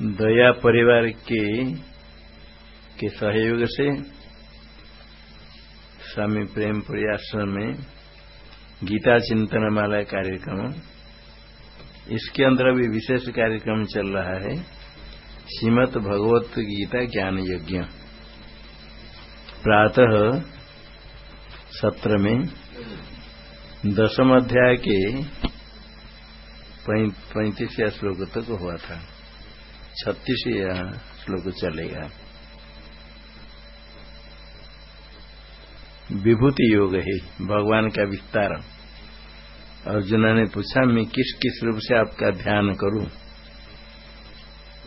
दया परिवार के के सहयोग से, स्वामी प्रेम आश्रम में गीता चिंतन माला कार्यक्रम, इसके अंदर अभी विशेष कार्यक्रम चल रहा है, श्रीमद भगवत गीता ज्ञान यज्ञ। प्रातः सत्र में दसम अध्याय के पैंतीसया श्लोक तक हुआ था। छत्तीस श्लोक चलेगा। विभूति योग है, भगवान का विस्तार अर्जुन ने पूछा, मैं किस किस रूप से आपका ध्यान करूँ?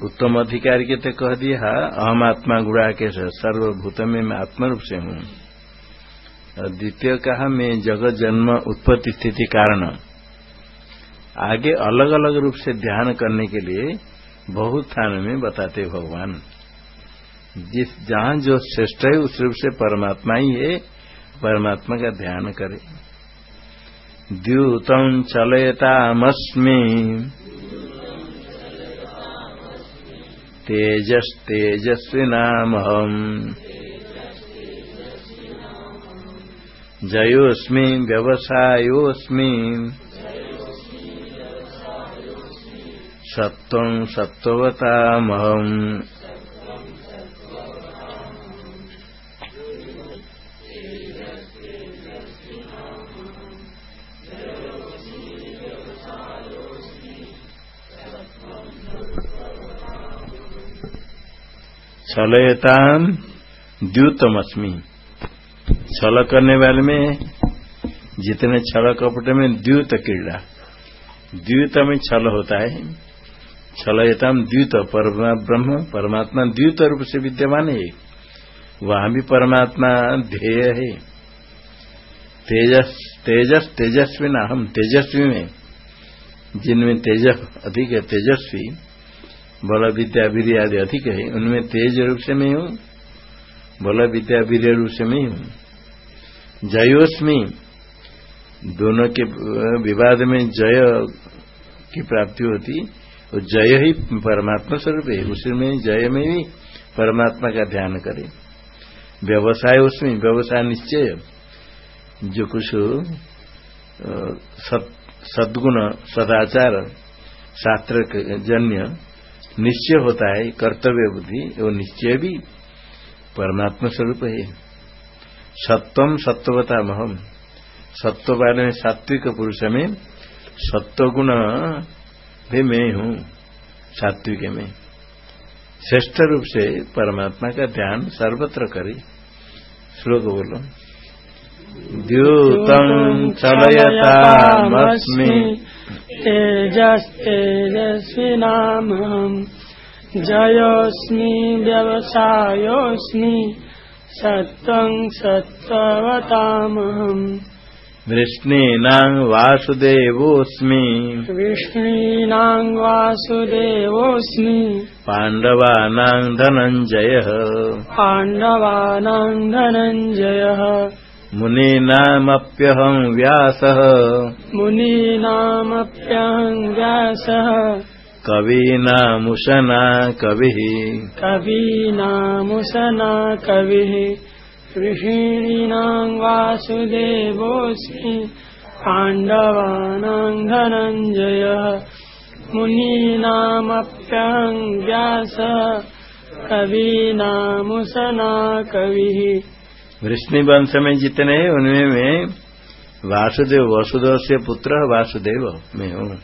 उत्तम अधिकारी के तो कह दिया, अहम आत्मा गुड़ा के सर्वभूत में मैं आत्म रूप से हूँ। और द्वितीय कहा, मैं जगत, जन्म, उत्पत्ति, स्थिति, कारण। आगे अलग अलग रूप से ध्यान करने के लिए बहुत स्थान में बताते भगवान। जिस जहाँ जो श्रेष्ठ है, उस रूप से परमात्मा ही है। परमात्मा का ध्यान करे। द्यूतम चलयतामस्मी तेजस तेजस्वी नाम हम जयोस्मी, व्यवसायोस्मी। सत्वं सत्वतामहम् छलयताम द्यूतमस्मी। छल करने वाले में जितने छल कपट में द्यूत क्रीड़ा द्यूत में छल होता है छलयताम द्वित ब्रह्म, परमात्मा द्वित रूप से विद्यमान है। वहाँ भी परमात्मा ध्येय है। तेजस तेजस तेजस्वी ना हम तेजस्वी में। जिनमें तेज अधिक है, तेजस्वी। बल विद्या वीर आदि अधिक है, उनमें तेज रूप से मैं हूँ। बल विद्या वीर रूप से मैं हूँ। जयोस्मी। दोनों के विवाद में जय की प्राप्ति होती। वो जय ही परमात्मा स्वरूप है। उसमें जय में भी परमात्मा का ध्यान करे। व्यवसाय उसमें, व्यवसाय निश्चय। जो कुछ सदगुण, सदाचार शास्त्र जन्य, निश्चय होता है, कर्तव्य बुद्धि, वो निश्चय भी परमात्मा स्वरूप है। सत्वम सत्वता महम सत्व वाले में सात्विक पुरुष में सत्वगुण भी मैं हूँ सात्विक में। श्रेष्ठ रूप से परमात्मा का ध्यान सर्वत्र करे। श्लोक बोलो। द्यूतम चलयतामस्मि। तेजस्तेजस्विनामहम्। जयोऽस्मि व्यवसायोऽस्मि सत्त्वं सत्त्ववतामहम्। वृष्णीनां वासुदेवोऽस्मि। वृष्णीनां वासुदेवोऽस्मि। पाण्डवानां धनञ्जयः। पाण्डवानां धनञ्जयः। मुनीनामप्यहं व्यासः। मुनीनामप्यहं व्यासः। कवीनामुशना कविः। कवीनामुशना कविः ऋषीणां वासुदेवोऽस्मि पाण्डवानां धनञ्जयः मुनीनामप्यहं व्यासः कवीनामुसना कविः वृष्णिवंश में जितने उनमें मैं वासुदेव वसुदेव से पुत्र वासुदेव मैं हूँ।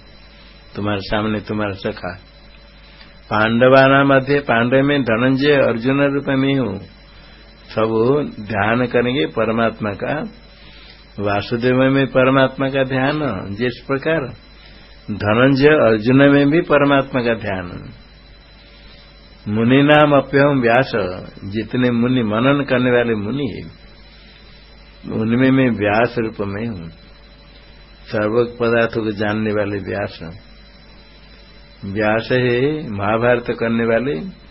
तुम्हारे सामने तुम्हारा सखा। पांडवाना मध्य पांडव में धनंजय अर्जुन रूप में हूँ। सब ध्यान करेंगे परमात्मा का। वासुदेव में परमात्मा का ध्यान, जिस प्रकार धनंजय अर्जुन में भी परमात्मा का ध्यान। मुनि नाम अप्यम व्यास, जितने मुनि मनन करने वाले मुनि है उनमें मैं व्यास रूप में हूँ। सर्व पदार्थों को जानने वाले व्यास। व्यास है महाभारत करने वाले।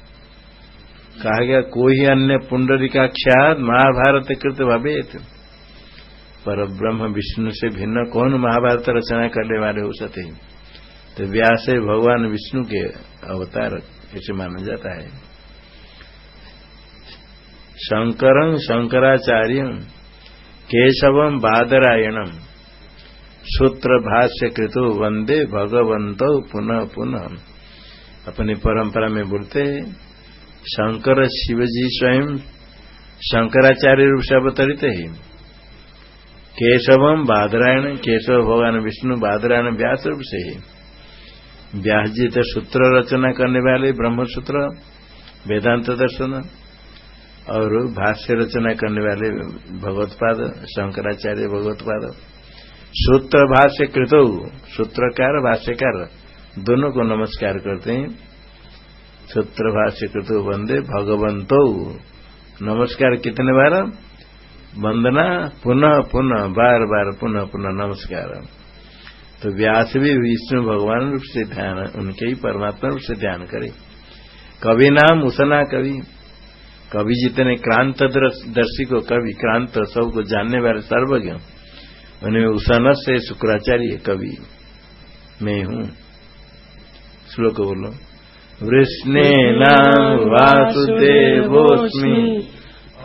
कहा गया, कोई अन्य पुंडरिकाख्यात महाभारत कृत भवेत। पर ब्रह्म विष्णु से भिन्न कौन महाभारत रचना करने वाले हो सकते तो व्यास भगवान विष्णु के अवतार, ऐसे माना जाता है। शंकर शंकराचार्य केशवम बादरायणम सूत्र भाष्य कृतो वंदे भगवंत पुनः पुनः। अपनी परंपरा में बोलते शंकर शिवजी स्वयं शंकराचार्य रूप से अवतरित है। केशवम बादरायण, केशव भगवान विष्णु बादरायण व्यास रूप से है। व्यास जी तो सूत्र रचना करने वाले ब्रह्म सूत्र वेदांत दर्शन और भाष्य रचना करने वाले भगवतपाद, शंकराचार्य भगवतपाद। सूत्र भाष्य कृत सूत्रकार, भाष्यकार, दोनों को नमस्कार करते हैं। सूत्र भाष्य कृत वंदे भगवंतो। नमस्कार, कितने बार? वंदना, पुनः पुनः, बार बार, पुनः पुनः, नमस्कार। तो व्यास भी विष्णु भगवान रूप से ध्यान, उनके ही परमात्मा रूप से ध्यान करे। कवि नाम उसना कवि। कवि जितने क्रांत दर्शी को कवि, क्रांत सबको जानने वाले सर्वज्ञ, उनमें उसन से शुक्राचार्य कवि मैं हूँ। श्लोक बोलो। वृष्णे नाम वासुदेवोस्मी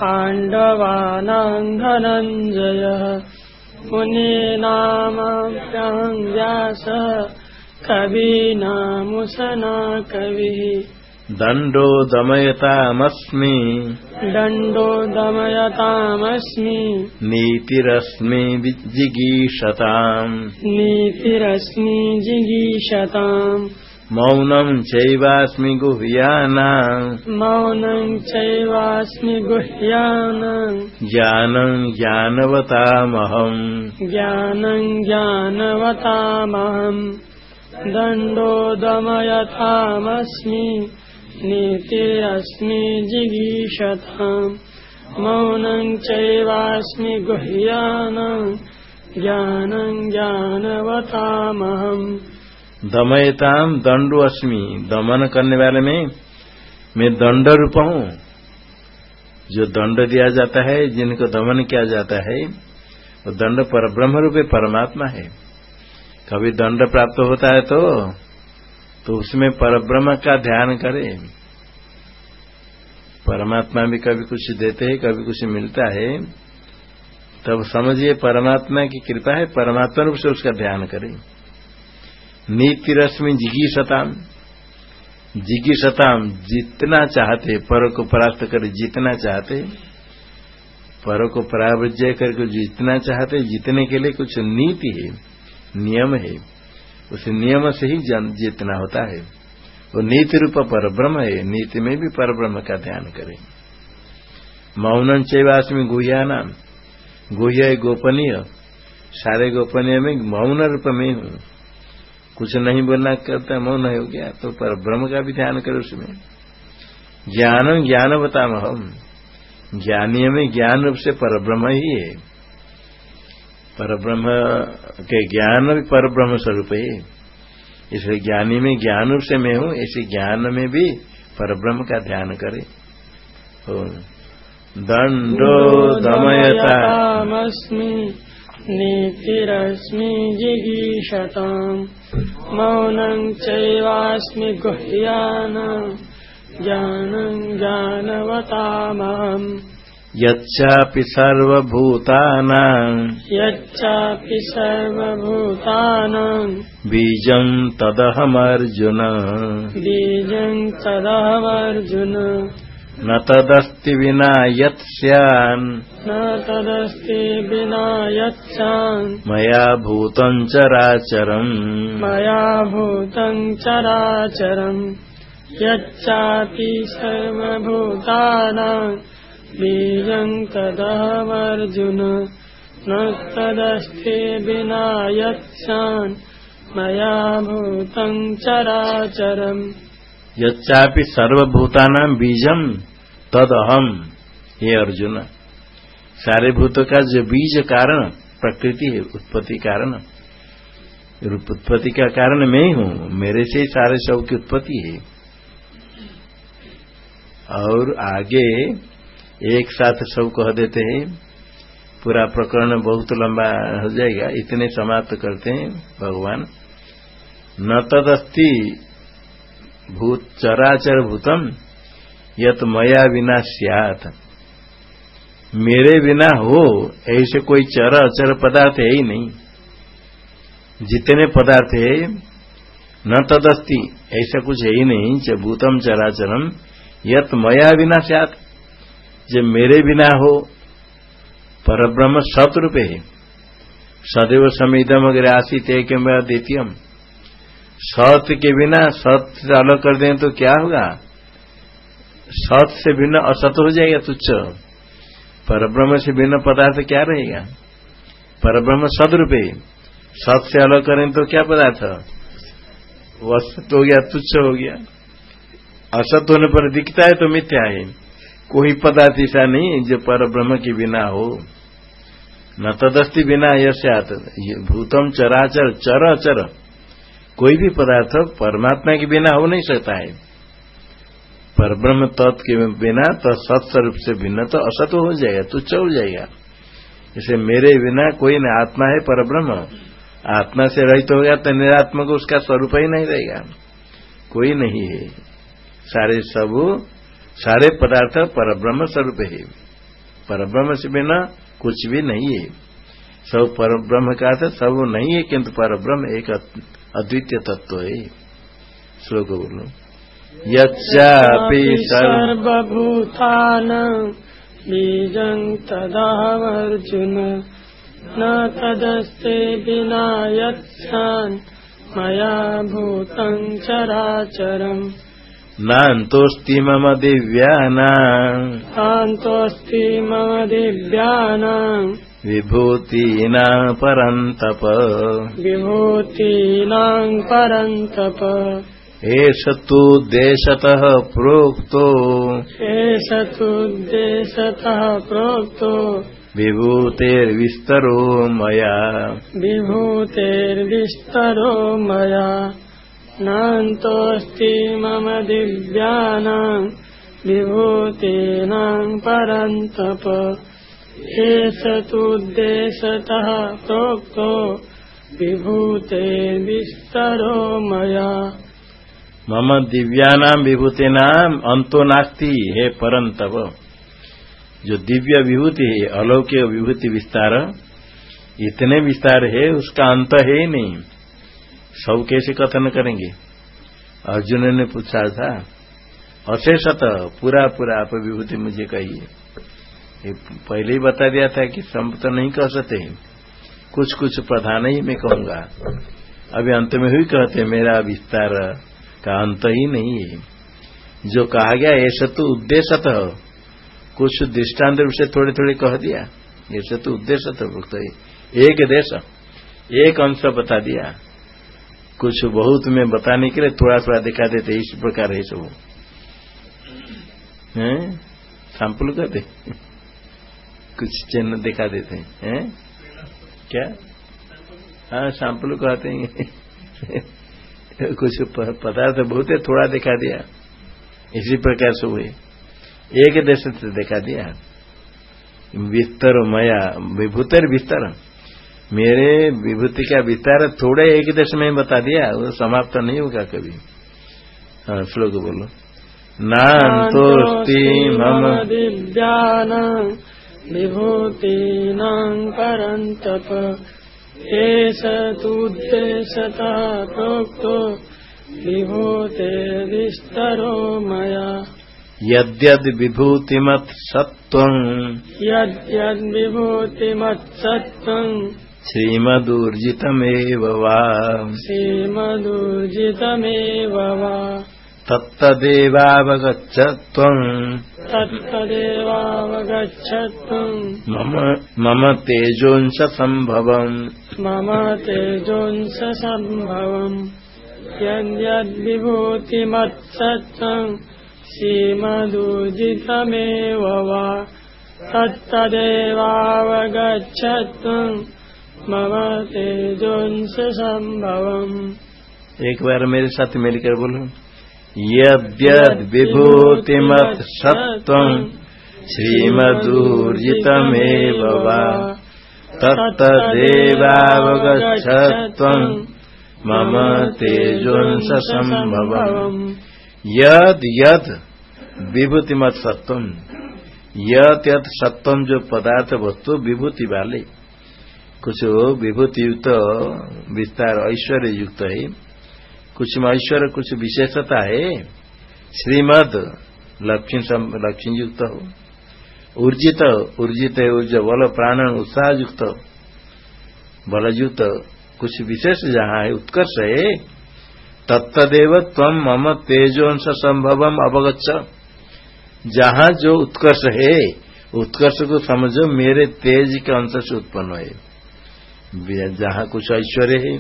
पाण्डवानाङ्घनञ्जयः। मुनीनामाभ्यां व्यासः कवीनामुसना कविः दण्डो दमयतामस्मि। दण्डो दमयतामस्मि। नीतिरस्मि जिगीषताम्। नीतिरस्मि जिगीषताम् मौनम् चैवास्मि गुह्यानाम्। मौनं चैवास्मि गुह्यानाम्। ज्ञानम् ज्ञानवतामहम्। ज्ञानं ज्ञानवतामहम्। दण्डो दमयतामस्मि नीतिरस्मि जिगीषताम्। मौनं चैवास्मि गुह्यानाम्। ज्ञानं ज्ञानवतामहम् दमयताम दंडो अस्मि। दमन करने वाले में मैं दंड रूप हूँ। जो दंड दिया जाता है, जिनको दमन किया जाता है, वो दंड पर ब्रह्म रूपे परमात्मा है। कभी दंड प्राप्त होता है तो तो उसमें परब्रह्म का ध्यान करे। परमात्मा भी कभी कुछ देते हैं, कभी कुछ मिलता है। तब समझिए, परमात्मा की कृपा है, परमात्मा रूप से उसका ध्यान करें। नीति रश्मि जिगी सताम जिगी सताम जितना चाहते पर को परास्त कर जितना चाहते पर को परावृजय करके जितना चाहते, जीतने के लिए कुछ नीति है, नियम है, उस नियम से ही जितना होता है। वो नीति रूप पर ब्रह्म है, नीति में भी पर ब्रह्म का ध्यान करें। मौनम चैवासमी गुह्या नाम गुह्य गोपनीय। सारे गोपनीय में मौन रूप में हूँ। कुछ नहीं बोलना करता मौन हो गया। तो पर ब्रह्म का भी ध्यान करो उसमें। ज्ञान ज्ञान बताम हम ज्ञानी में ज्ञान रूप से पर ब्रह्म ही है। पर ब्रह्म के ज्ञान भी पर ब्रह्म स्वरूप है। इसलिए ज्ञानी में ज्ञान रूप से मैं हूँ ऐसे ज्ञान में भी पर ब्रह्म का ध्यान करे। दंडो दमयतामस्मि, नीतिरस्मि जिगीषताम्। मौनम् चैवास्मि गुह्यान ज्ञानम् जानवतामाम् यच्चापि सर्वभूतानाम् यच्चापि सर्वभूतानाम् बीजम् तदहमर्जुन। बीजम् तदहमर्जुन। न तदस्ति विना यत् स्यान् न तदस्ति विना यच्छान् मया भूतम् चराचरम्। मया भूतं चराचरम्। यच्चापि सर्वभूतानां। बीजं तदहमर्जुन न तदस्ति विना यच्छान् मया भूतं चराचरम् यच्चापि बीजम तद अहम ये अर्जुन सारे भूतों का जो बीज कारण, प्रकृति है, उत्पत्ति कारण। रूप उत्पत्ति का कारण मैं ही हूँ मेरे से ही सारे सब की उत्पत्ति है। और आगे एक साथ सब कह देते हैं। पूरा प्रकरण बहुत लंबा हो जाएगा, इतने समाप्त करते हैं, भगवान। न तदस्ति भूत चराचर भूतम, यत मया बिना सियात। मेरे बिना हो, ऐसे कोई चर अचर पदार्थ है ही नहीं। जितने पदार्थ है, न तदस्ति, ऐसा कुछ है ही नहीं भूतम चराचरम, यत मया बिना सियात। जब मेरे बिना हो पर ब्रह्म सतरुपे है। सदैव समिदम अगर आशित है कि मैं हम सत के बिना सत से अलग कर दें तो क्या होगा? सत से भिन्न असत हो जाएगा तुच्छ। पर ब्रह्म से भिन्न पदार्थ क्या रहेगा? पर ब्रह्म सदरूपे। सत से अलग करें तो क्या पदार्थ? असत हो गया, तुच्छ हो गया। असत होने पर दिखता है तो मिथ्या है। कोई पदार्थ ऐसा नहीं जो पर ब्रह्म के बिना हो। न तदस्ती बिना यश्यात भूतम चराचर चर अचर कोई भी पदार्थ परमात्मा के बिना हो नहीं सकता है। पर ब्रह्म तत्व के बिना तो सत्स्वरूप से भिन्न तो असत हो जाएगा, तुच्छ हो जाएगा। इसे मेरे बिना कोई नहीं आत्मा है पर ब्रह्म आत्मा से रहित हो गया तो निरात्मा को उसका स्वरूप ही नहीं रहेगा। कोई नहीं है। सारे सब, सारे पदार्थ पर ब्रह्म स्वरूप है। पर ब्रह्म से बिना कुछ भी नहीं है। सब पर ब्रह्म का अर्थ सब नहीं है, किंतु पर ब्रह्म एक अद्वितीय तत्व है श्लोक बोलो यच्चापि सर्वभूतान बीजं तदावर्जुन। न तदस्ते विना यत्सान् मया भूतं चराचरम्। नान्तोऽस्ति मम दिव्यानाम् नान्तोऽस्ति मम दिव्यानाम् विभूतीनाम् परन्तप। विभूतीनाम् परन्तप। एष तु देशतः प्रोक्तो। एष तु देशतः प्रोक्तो। विभूतेर्विस्तरो मया। विभूतेर्विस्तरो मया। नान्तोऽस्ति मम दिव्यानाम् विभूतीनाम् परन्तप एष तु देशतः प्रोक्तो विभूतेर्विस्तरो मया। मम दिव्यानाम विभूति नाम अंतो नास्ती, है परम तब जो दिव्य विभूति है, अलौकिक विभूति विस्तार, इतने विस्तार है, उसका अंत है ही नहीं। सब कैसे कथन करेंगे? अर्जुन ने पूछा था, अशेषत पूरा पूरा आप विभूति मुझे कहिए। पहले ही बता दिया था कि सब तो नहीं कह सकते कुछ कुछ प्रधान ही मैं कहूँगा। अभी अंत में हुई कहते मेरा विस्तार का अंत ही नहीं है। जो कहा गया, ऐसा तो उद्देश्य कुछ दृष्टांत रूप से थोड़े थोड़े कह दिया। ऐसे तो उद्देश्य तो एक देश, एक अंश बता दिया। कुछ बहुत में बताने के लिए थोड़ा थोड़ा दिखा देते इस प्रकार है सब। सैंपल कहते कुछ चिन्ह दिखा देते हैं क्या? हाँ सैंपल कहते हैं। कुछ पदार्थ बहुत है थोड़ा दिखा दिया। इसी प्रकार से हुए। एक देश से दिखा दिया। विस्तर मया विभूतर विस्तर मेरे विभूति का विस्तार थोड़े एक देश में बता दिया वो समाप्त नहीं होगा कभी। हाँ श्लोक बोलो। नान्तोऽस्ति मम। दिव्यान विभूतीनां परन्तप एष तुद्देशतः प्रोक्तो विभूतेर्विस्तरो मया। यद्यद् विभूतिमत् सत्त्वम् यद्यद्विभूतिमत् सत्त्वम् श्रीमदूर्जितमेव वा। श्रीमदूर्जितमेव वा तत्तदेवावगच्छ त्वम् तत्तदेवावगच्छ त्वम् मम तेजोंश सम्भवम् मम तेजोंश सम्भवम् यद्यद्विभूतिमत्सत्त्वम् श्रीमदूर्जितमेव वा। तत्तदेवावगच्छ त्वम् मम तेजोंश सम्भवम् एक बार मेरे साथ मिलकर बोलो यद्यद्विभूतिमत् सत्त्वम् श्रीमदूर्जितमेव वा तत्तदेवावगच्छ त्वम् मम तेजोंस संभवम् यद यद विभूति मत सत्वम यद यद सत्वम जो पदार्थ वस्तु विभूति वाले कुछ विभूति युक्त विस्तार ऐश्वर्य युक्त है कुछ में ऐश्वर्य कुछ विशेषता है। श्रीमद लक्ष्मी लक्ष्मी युक्त हो ऊर्जित ऊर्जित है ऊर्ज बल, प्राण उत्साह युक्त बलयुक्त, कुछ विशेष जहाँ है, उत्कर्ष है। तत्तदेव तम मम तेजोंश संभवम अवगछ जहाँ जो उत्कर्ष है, उत्कर्ष को समझो, मेरे तेज के अंश से उत्पन्न है। जहाँ कुछ ऐश्वर्य है,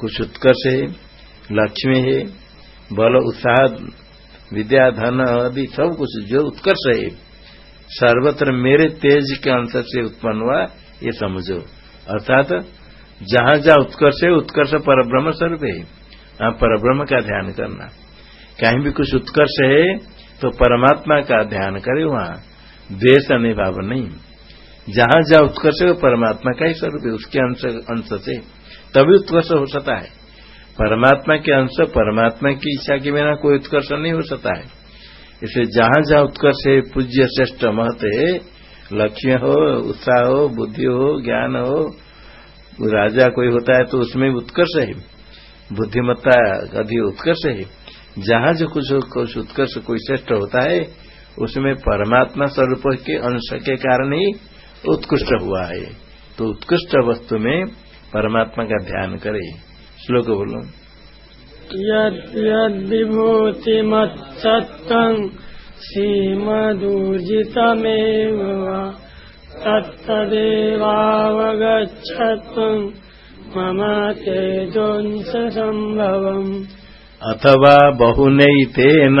कुछ उत्कर्ष है लक्ष्मी है, बल, उत्साह, विद्या, धन आदि सब कुछ जो उत्कर्ष है, सर्वत्र मेरे तेज के अंश से उत्पन्न हुआ, ये समझो। अर्थात, जहाँ जहाँ उत्कर्ष है, उत्कर्ष पर ब्रह्म स्वरूप है। वहाँ पर ब्रह्म का ध्यान करना। कहीं भी कुछ उत्कर्ष है तो परमात्मा का ध्यान करे वहाँ। द्वेष अनिभाव नहीं। जहाँ जहाँ उत्कर्ष है, वो परमात्मा का ही स्वरूप है, उसके अंश से। तभी उत्कर्ष हो सकता है। परमात्मा के अंश, परमात्मा की इच्छा के बिना कोई उत्कर्ष नहीं हो सकता है। इसलिए जहाँ जहाँ उत्कर्ष है, पूज्य श्रेष्ठ महत है लक्ष्य हो, उत्साह हो, बुद्धि हो, ज्ञान हो राजा कोई होता है तो उसमें उत्कर्ष है। बुद्धिमत्ता अधिक उत्कर्ष है। जहाँ जो कुछ कुछ उत्कर्ष कोई श्रेष्ठ होता है, उसमें परमात्मा स्वरूप के अंश के कारण ही उत्कृष्ट हुआ है। तो उत्कृष्ट वस्तु में परमात्मा का ध्यान करे। श्लोक बोलो। यद विभूतिमत्सत्तं श्रीमदूर्जितमेव तत्तदेवावगच्छत्वम् मम तेजोंसम्भवम् अथवा बहुनैतेन।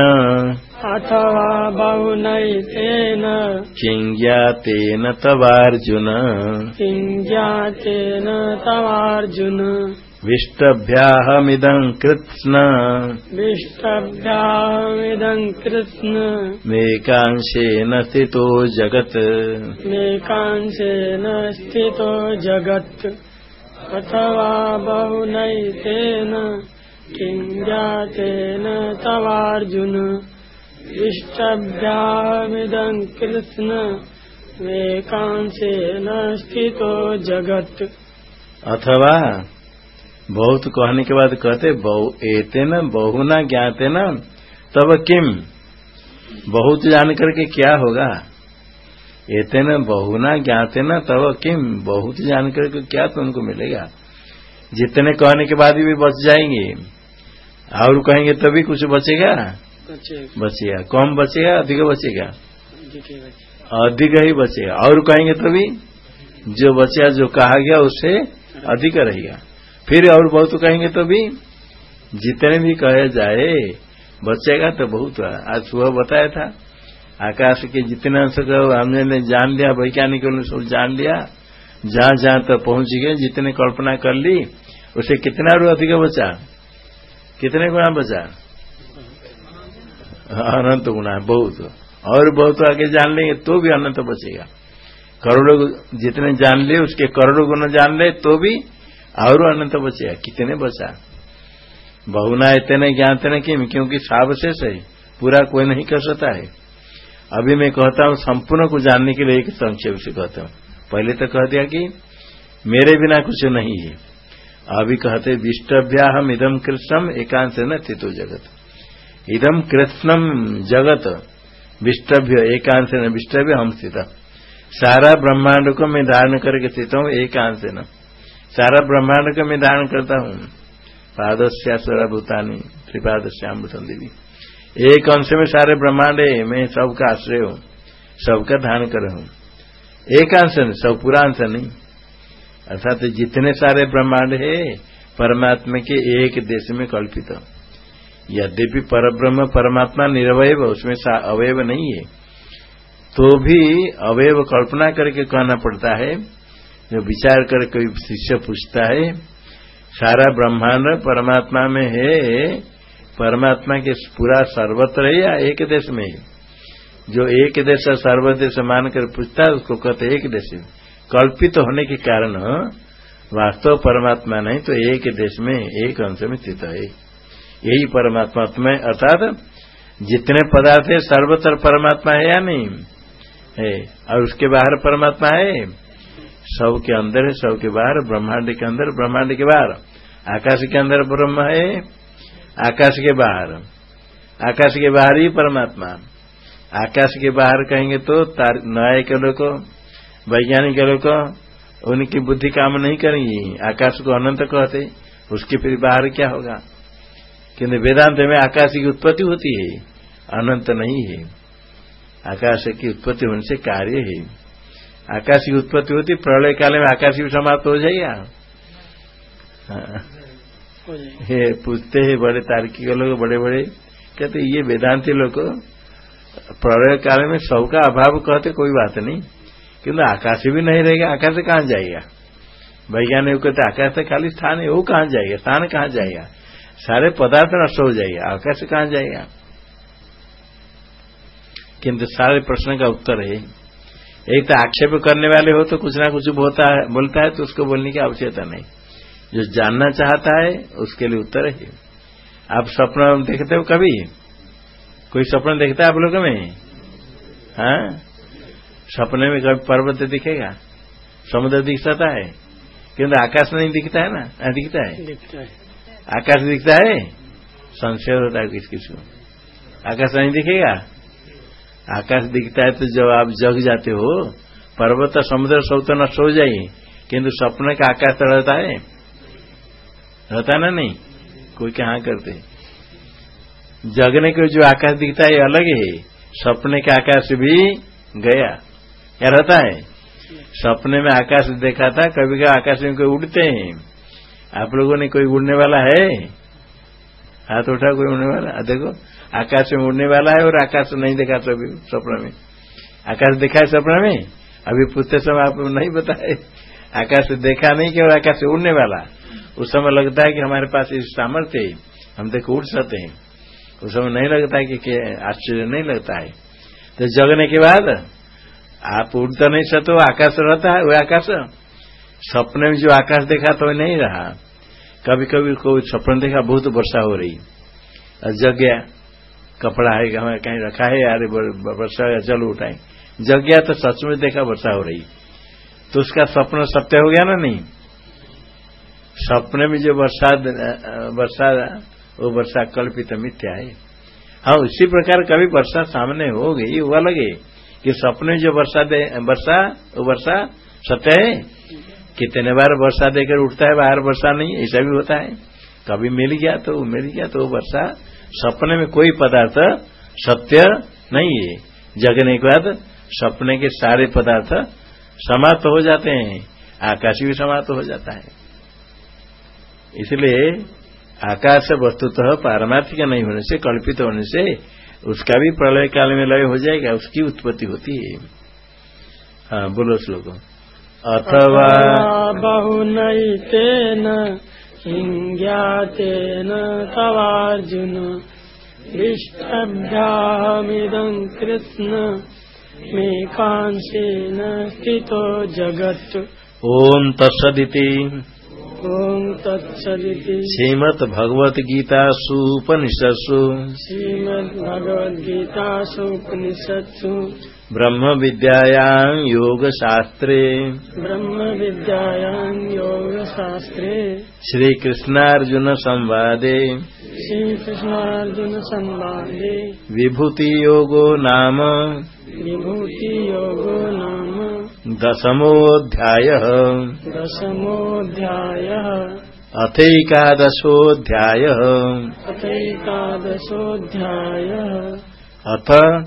अथवा बहुनैतेन। किङ्ज्ञातेन तवार्जुन। किञ्ज्ञातेन तवार्जुन। विष्टभ्याहमिदम् कृत्स्न। विष्टभ्यामिदम् कृत्स्न। मेकांशेन स्थितो जगत्। मेकांशेन स्थितो जगत्। अथवा बहुनैतेन किं जातेन तवार्जुन। इष्टभ्यामिदम् कृत्स्न मेकांशेन स्थितो जगत्। अथवा बहुत कहने के बाद कहते बहु एते न बहुना ज्ञाते न तब किम? बहुत जान करके क्या होगा? एते न बहुना ज्ञाते न तब किम? बहुत जान करके क्या तुमको मिलेगा? जितने कहने के बाद भी बच जाएँगे। और कहेंगे तभी कुछ बचेगा? बचेगा। कम बचेगा अधिक बचेगा? अधिक ही बचेगा। और कहेंगे तभी जो बचेगा जो कहा गया उससे अधिक रहेगा। फिर और बहुत कहेंगे तो भी, जितने भी कहे जाए, बचेगा तो बहुत आज सुबह बताया था, आकाश के जितने अंश को हमने जान लिया, वैज्ञानिकों ने सब जान लिया, जहाँ जहाँ तक तो पहुँच गए, जितने कल्पना कर ली, उसे कितना रू अधिक बचा? कितने गुणा बचा? अनंत गुणा बहुत। और बहुत आगे जान लेंगे तो भी अनंत बचेगा। करोड़ों जितने जान लिए, उसके करोड़ों गुना जान ले तो भी और अनंत बचे, कितने बचा? बहुना इतने, ज्ञान किम क्योंकि सावशेष है पूरा कोई नहीं कर सकता है। अभी मैं कहता हूँ, संपूर्ण को जानने के लिए एक संक्षेप से कहता हूँ। पहले तो कह दिया कि मेरे बिना कुछ नहीं है। अभी कहते विष्टभ्या हम इदम कृष्णम एकांत न स्थितो जगत। इदम कृष्णम जगत, विष्टभ्य एकांश न विष्टभ्य हम स्थित। सारा ब्रह्मांड को मैं धारण करके स्थित हूँ एकांश न सारा ब्रह्मांड का मैं धारण करता हूँ। पादस्या भूतानी त्रिपादश्याम भूतन देवी। एक अंश में सारे ब्रह्मांड है, मैं सबका आश्रय हूँ, सबका धारण कर हूँ। एक अंश नहीं, सब पूरा अंश नहीं। अर्थात जितने सारे ब्रह्मांड है, परमात्मा के एक देश में कल्पित यद्यपि पर ब्रह्म परमात्मा निरवय उसमें अवयव नहीं है तो भी अवयव कल्पना करके कहना पड़ता है जो विचार कर कोई शिष्य पूछता है, सारा ब्रह्मांड परमात्मा में है, परमात्मा के पूरा सर्वत्र है या एक देश में है? जो एक देश सर्वदेश मानकर पूछता है, उसको कहते एक देश कल्पित होने के कारण वास्तव परमात्मा नहीं तो एक देश में, एक अंश में स्थित है। यही परमात्मा में अर्थात जितने पदार्थ है, सर्वत्र परमात्मा है या नहीं? है। और उसके बाहर परमात्मा है? सब के अंदर है सब के बाहर, ब्रह्मांड के अंदर, ब्रह्मांड के बाहर। आकाश के अंदर ब्रह्म है, आकाश के बाहर। आकाश के बाहर ही परमात्मा। आकाश के बाहर कहेंगे तो न्याय के लोग, वैज्ञानिक लोग, उनकी बुद्धि काम नहीं करेंगी। आकाश को अनंत कहते, उसके फिर बाहर क्या होगा? किंतु वेदांत में आकाश की उत्पत्ति होती है, अनंत नहीं है। आकाश की उत्पत्ति होने से कार्य है। आकाश की उत्पत्ति होती प्रलय काल में आकाश भी समाप्त हो जाएगा। हाँ। हे पूछते हैं बड़े तार्किक लोग बड़े बड़े कहते ये वेदांति लोग प्रलय काल में सबका अभाव कहते कोई बात नहीं किंतु आकाश भी नहीं रहेगा आकाश कहाँ जाएगा? वैज्ञानिक कहते आकाश से खाली स्थान है वो कहाँ जाएगा स्थान कहाँ जाएगा? सारे पदार्थ नष्ट हो जाएगा आकाश कहाँ जाएगा? किंतु सारे प्रश्न का उत्तर है एक तो आक्षेप करने वाले हो तो कुछ ना कुछ बोलता है बोलता है तो उसको बोलने की आवश्यकता नहीं। जो जानना चाहता है उसके लिए उत्तर है। आप स्वप्न देखते हो कभी? कोई स्वप्न देखता है आप लोगों में? हाँ? सपने में कभी पर्वत दिखेगा? समुद्र दिख सकता है? किंतु आकाश नहीं दिखता है ना? दिखता है। दिखता है। आकाश दिखता है? संशय होता है किस किस को। आकाश नहीं दिखेगा? आकाश दिखता है तो जब आप जग जाते हो, पर्वत समुद्र सब तो नष्ट हो जाए, किंतु सपने का आकाश तो रहता है। रहता ना नहीं? कोई कहा करते? जगने को जो आकाश दिखता है अलग है। सपने का आकाश भी गया। क्या रहता है? सपने में आकाश देखा था, कभी कभी आकाश में कोई उड़ते हैं। आप लोगों ने कोई उड़ने वाला है? हाथ उठा कोई उड़ने वाला? देखो। आकाश में उड़ने वाला है और आकाश नहीं देखा सभी सपना में। आकाश देखा है सपना में? अभी पूछते समय आप नहीं बताए आकाश देखा नहीं कि और आकाश से उड़ने वाला। उस समय लगता है कि हमारे पास इस सामर्थ्य है। हम देखो उड़ सकते हैं। उस समय नहीं लगता है कि आश्चर्य नहीं लगता है। तो जगने के बाद आप उड़ तो नहीं सकते आकाश रहता है वह आकाश। सपने में जो आकाश देखा तो नहीं रहा। कभी कभी कोई सपन देखा, बहुत वर्षा हो रही। और जग गया। कपड़ा है, हमें कहीं रखा है यार वर्षा या चलो उठाए। जग गया तो सच में देखा वर्षा हो रही। तो उसका स्वप्न सत्य हो गया ना नहीं? सपने में जो वर्षा वर्षा, वो वर्षा कल्पित मिथ्या है। हाँ उसी प्रकार कभी वर्षा सामने हो गई, वो अलग है कि सपने में जो वर्षा वर्षा, वो वर्षा सत्य है। कितने बार वर्षा देकर उठता है, बाहर वर्षा नहीं, ऐसा भी होता है। कभी मिल गया तो मिल गया तो वर्षा सपने में कोई पदार्थ सत्य नहीं है। जगने के बाद सपने के सारे पदार्थ समाप्त हो जाते हैं। आकाश भी समाप्त हो जाता है। इसलिए आकाश वस्तुतः पारमार्थिक नहीं होने से, कल्पित होने से, उसका भी प्रलय काल में लय हो जाएगा, उसकी उत्पत्ति होती है। हाँ बोलो श्लोक। अथवा बहुनैतेन हिङ्ग्यातेन तवार्जुन। इष्टभ्याहमिदम् कृष्ण मे कांसेन स्थितो जगत्। ॐ तत्सदिति। ॐ तत्सदिति। श्रीमद्भगवद्गीतासु उपनिषत्सु। श्रीमद्भगवद्गीतासु उपनिषत्सु ब्रह्म विद्यायां योग शास्त्रे ब्रह्म विद्यायां योग शास्त्रे श्री कृष्णार्जुन संवादे श्री कृष्णार्जुन संवादे विभूति योगो नाम। विभूति योगो नाम। दशमोऽध्याय। दशमोऽध्याय। अथैकादशोऽध्याय। अथैकादशोऽध्याय। अथ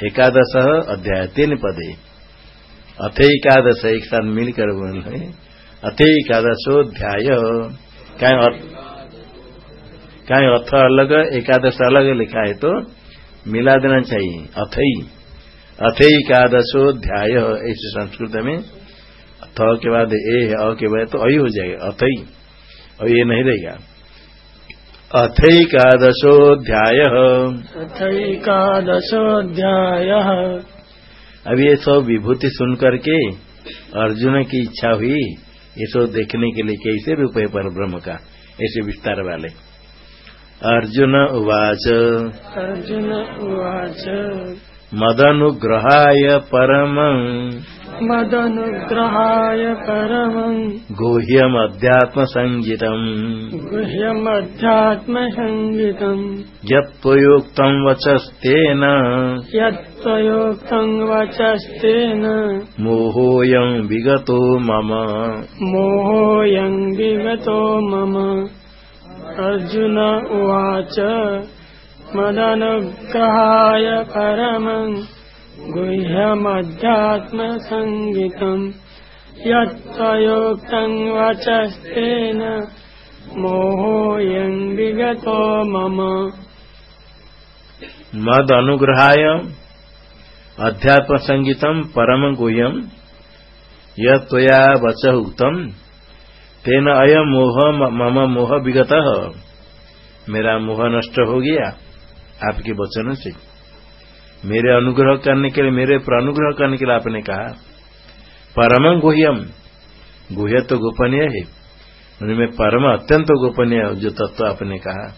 एकादश अध्याय तीन पदे। अथेकादश एक साथ मिलकर बोल रहे अथेकादशोध्याय कहीं अथ अलग, एकादश अलग लिखा है तो मिला देना चाहिए। अथई अथेकादशोध्याय ऐसे संस्कृत में। अथ के बाद ए है, अ के बाद तो अही हो जाएगा। अथई और ये नहीं रहेगा। अथैकादशोऽध्याय। अथकादशोध्याय अब ये सब विभूति सुन करके अर्जुन की इच्छा हुई ये सब देखने के लिए कैसे रुपये है पर ब्रह्म का ऐसे विस्तार वाले। अर्जुन उवाच। अर्जुन उवाच। मदनुग्रहाय परम मदनुग्रहाय परमम् गुह्यमध्यात्मसङ्गितम् गुह्यमध्यात्मसङ्गितम् यत्त्वयोक्तम् वचस्तेन यत्त्वयोक्तम् वचस्तेन मोहोऽयम् विगतो मम मोहोऽयम् विगतो मम अर्जुन उवाच मदनुग्रहाय परमम् गुह्यमध्यात्मसङ्गितम् यत्त्वयोक्तम् वचस्तेन मोहोऽयम् विगतो मम। मद अनुग्रहाय अध्यात्म संगीतम परम गुह्यम यह त्वया उक्तम तेन अयम मोह मम मोह विगत। मेरा मोह नष्ट हो गया आपके वचन से। मेरे अनुग्रह करने के लिए, मेरे पर अनुग्रह करने के लिए आपने कहा। परम गुह्यम गुह्य तो गोपनीय है। उनमें परम अत्यंत गोपनीय जो तत्व आपने कहा।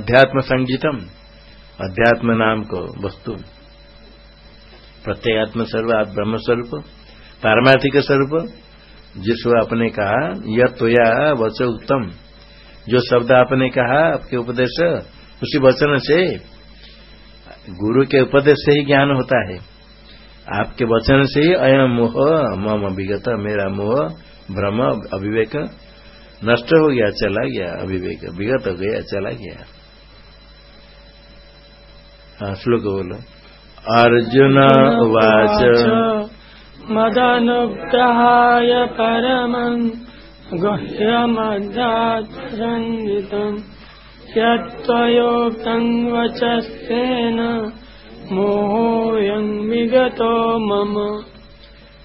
अध्यात्म संगीतम। अध्यात्म नाम को वस्तु। प्रत्येगात्म स्वरूप आप ब्रह्म स्वरूप पारमार्थिक स्वरूप। जिसको आपने कहा यह तो तोया वच उत्तम। जो शब्द आपने कहा, आपके उपदेश उसी वचन से गुरु के उपदेश से ही ज्ञान होता है। आपके वचन से ही अयम मोह, मम विगत मेरा मोह, भ्रम अभिवेक नष्ट हो गया, चला गया अभिवेक विगत हो गया, चला गया। हाँ श्लोक बोलो। अर्जुन उवाच। मदनुग्रहाय परमम् गुह्यमध्यात्मसङ्गितम् यत्त्वयोक्तम् वचस्तेन मोहोऽयम् विगतो मम।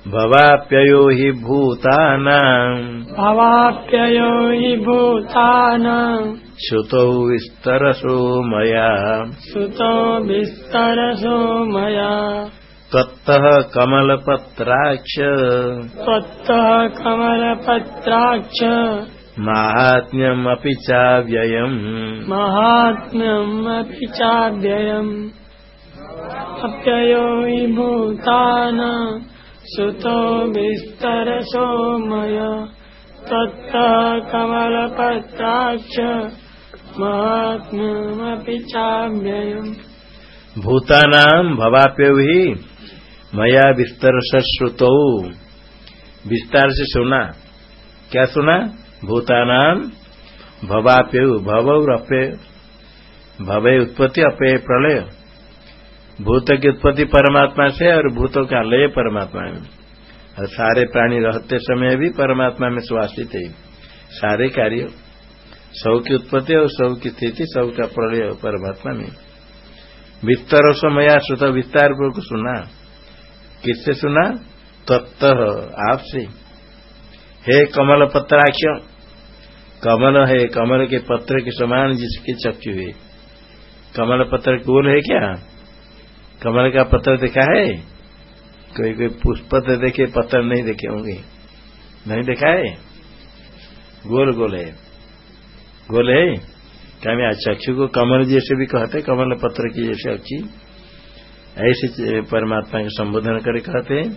भवाप्ययो हि भूतानाम् भवाप्ययो हि भूतानाम् श्रुतौ विस्तरसो मया। सुतो विस्तरसो मया। त्वत्तः कमलपत्राक्ष। त्वत्तः कमलपत्राक्ष माहात्म्यमपि चाव्ययम्। महात्म्यमपि चाव्ययम्। अप्ययो हि भूतानाम् सुतो विस्तरसो मया त्वत्तः कमलपत्राक्ष महात्म्यमपि चाव्ययम्। भूतानाम् भवाप्यौ हि मया विस्तर श्रुतौ विस्तार से सुना। क्या सुना भूतानाम भवाप्यु भव और अप्य भवे उत्पत्ति अप्य प्रलय। भूत की उत्पत्ति परमात्मा से और भूतों का लय परमात्मा में। और सारे प्राणी रहते समय भी परमात्मा में सुवासित है। सारे कार्य। सब की उत्पत्ति और सब की स्थिति सब का प्रलय परमात्मा में। विस्तार समया, श्रुत विस्तार पूर्वक सुना। किससे सुना? तत्त आपसे। हे कमल पत्राक्ष कमल है, कमल के पत्र के समान जिसके चक्षु है कमल पत्र गोल है क्या? कमल का पत्र देखा है? कोई कोई पुष्प देखे पत्र नहीं देखे होंगे। नहीं देखा है? गोल गोल है। गोल है? क्या मैं चक्षु को कमल जैसे भी कहते, कमल पत्र की जैसे अच्छी। ऐसे परमात्मा के संबोधन करे कहते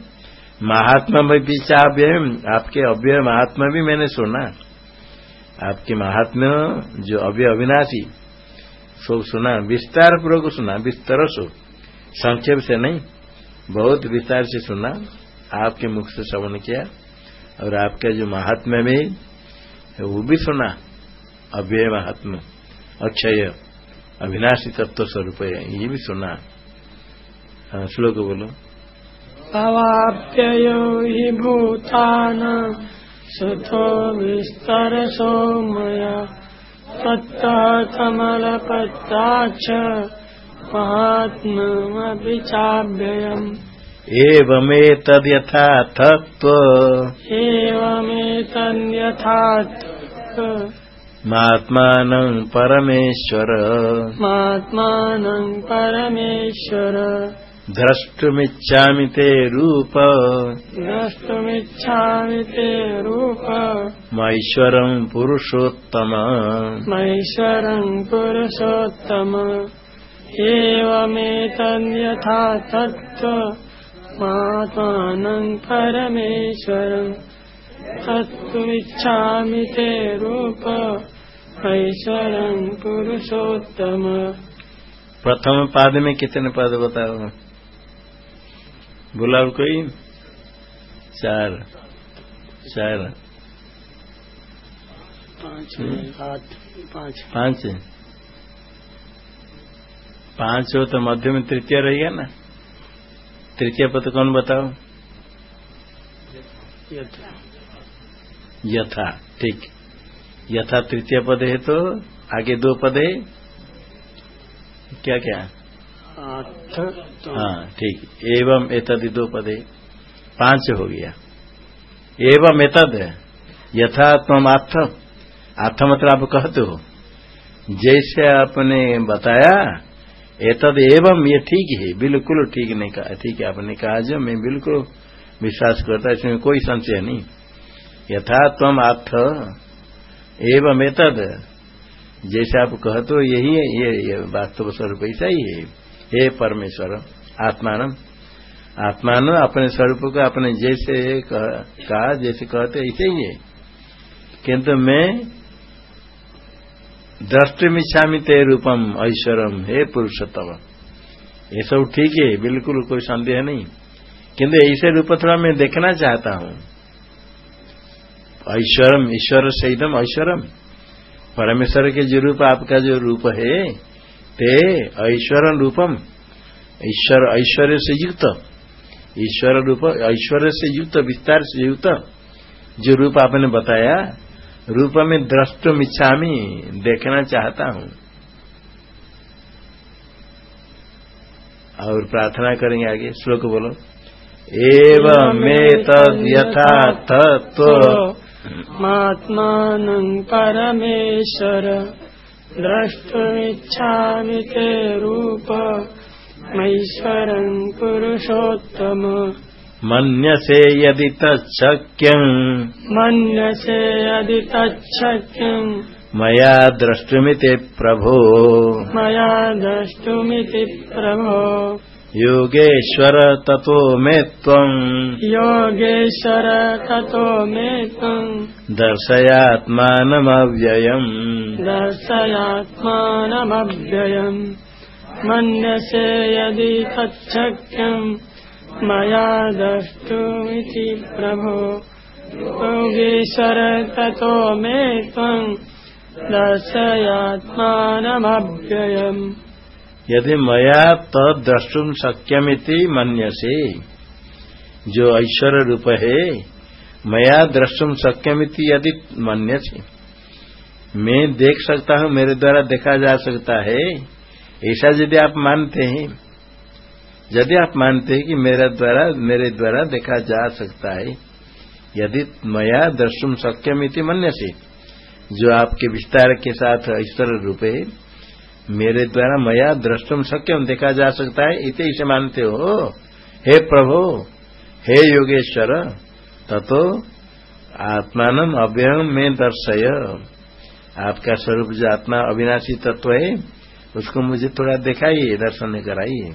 महात्मा में भी चाव्य आपके अव्यय महात्मा भी मैंने सुना। आपके महात्म्य जो अव्यय अविनाशी सो सुना, विस्तार पूर्वक सुना, विस्तार सो, संक्षेप से नहीं, बहुत विस्तार से सुना, आपके मुख से श्रवण किया, और आपका जो महात्म्य में वो भी सुना अव्यय महात्मा अक्षय, अविनाशी तत्व स्वरूप ये भी सुना। हाँ श्लोक बोलो। भवाप्ययो हि भूतान तो विस्तरसोमया पत्ता कमलपत्ता च महात्ममपि चाभ्ययम् एवमेतद्यथा तत्त्व। महात्मभिव्ययम् महात्मानं परमेश्वर। महात्मानं परमेश्वर। द्रष्टुमिच्छामि ते रूप। द्रष्टुमिच्छामि ते रूप। मैश्वरम् पुरुषोत्तम। मैश्वरम् पुरुषोत्तम। एवमेतद्यथा तत्त्वमात्मानम् परमेश्वरम् तत्त्वमिच्छामि ते रूप। ऐश्वरम् पुरुषोत्तम। प्रथम पाद में कितने पद बताओ? बोला और कोई? चार। चार। पाँच आठ पाँच। पाँच पाँच हो तो मध्य में तृतीय रहेगा ना? तृतीय पद कौन बताओ? यथा। यथा ठीक। यथा तृतीय पद है तो आगे दो पद है। क्या क्या हाँ ठीक। एवं एतद दो पद। पाँच हो गया। एवं एतद यथा तुम आथ मतलब आप कहते हो जैसे आपने बताया एतद एवं ये ठीक है बिल्कुल ठीक नहीं कहा ठीक है आपने कहा जो मैं बिल्कुल विश्वास करता इसमें कोई संशय नहीं। यथा तुम एवं एतद। जैसे आप कहते हो यही है ये, ये वास्तव स्वरूप ऐसा ही है। हे परमेश्वर आत्मान आत्मान अपने स्वरूप को अपने जैसे कहा, जैसे कहते ऐसे ही है। किंतु मैं द्रष्टुमिच्छामि ते रूपम, ऐश्वरम, हे पुरुषोत्तम। ये सब ठीक है, बिल्कुल कोई संदेह नहीं। किंतु ऐसे रूप थोड़ा मैं देखना चाहता हूँ। ऐश्वरम, ईश्वर से एकदम ऐश्वरम। परमेश्वर के जो रूप, आपका जो रूप है ते ऐश्वर रूपम ईश्वर ऐश्वर्य से युक्त। ईश्वर रूप ऐश्वर्य से युक्त, विस्तार से युक्त। जो रूप आपने बताया, रूप में द्रष्टुम इच्छामी, देखना चाहता हूँ। और प्रार्थना करेंगे आगे, श्लोक बोलो। एवं में तद यथा तत्व मात्मानं परमेश्वर। द्रष्टुमिच्छामि ते रूप। मैश्वरम् पुरुषोत्तम। मन्यसे यदि तच्छक्यम् मन्यसे यदि तच्छक्यम् मया द्रष्टुमिति प्रभो। मया द्रष्टुमिति प्रभो योगेश्वर ततो मे त्वम् योगेश्वर ततो मे त्वम् दर्शयात्मानमव्ययम्। दर्शयात्मानमव्ययम्। मन्यसे यदि तच्छक्यम् मया द्रष्टुमिति प्रभो। योगेश्वर ततो मे त्वम् दर्शयात्मानमव्ययम् यदि मया तद्रष्टुम शक्यमिति मन्यसे, जो ऐश्वर्य रूप है, मया द्रष्टुम शक्यमिति यदि मन्य से मैं देख सकता हूँ, मेरे द्वारा देखा जा सकता है, ऐसा यदि आप मानते हैं, यदि आप मानते हैं कि मेरा द्वारा, मेरे द्वारा देखा जा सकता है, यदि मया द्रष्टुम शक्यमिति मन्यसे, जो आपके विस्तार के साथ ईश्वर रूप है मेरे द्वारा मया द्रष्टुम सक्यम देखा जा सकता है, इसे इसे मानते हो। हे प्रभु, हे योगेश्वर, ततो आत्मान अव्ययम में दर्शय। आपका स्वरूप जो आत्मा अविनाशी तत्व है, उसको मुझे थोड़ा दिखाइए, दर्शन कराइए।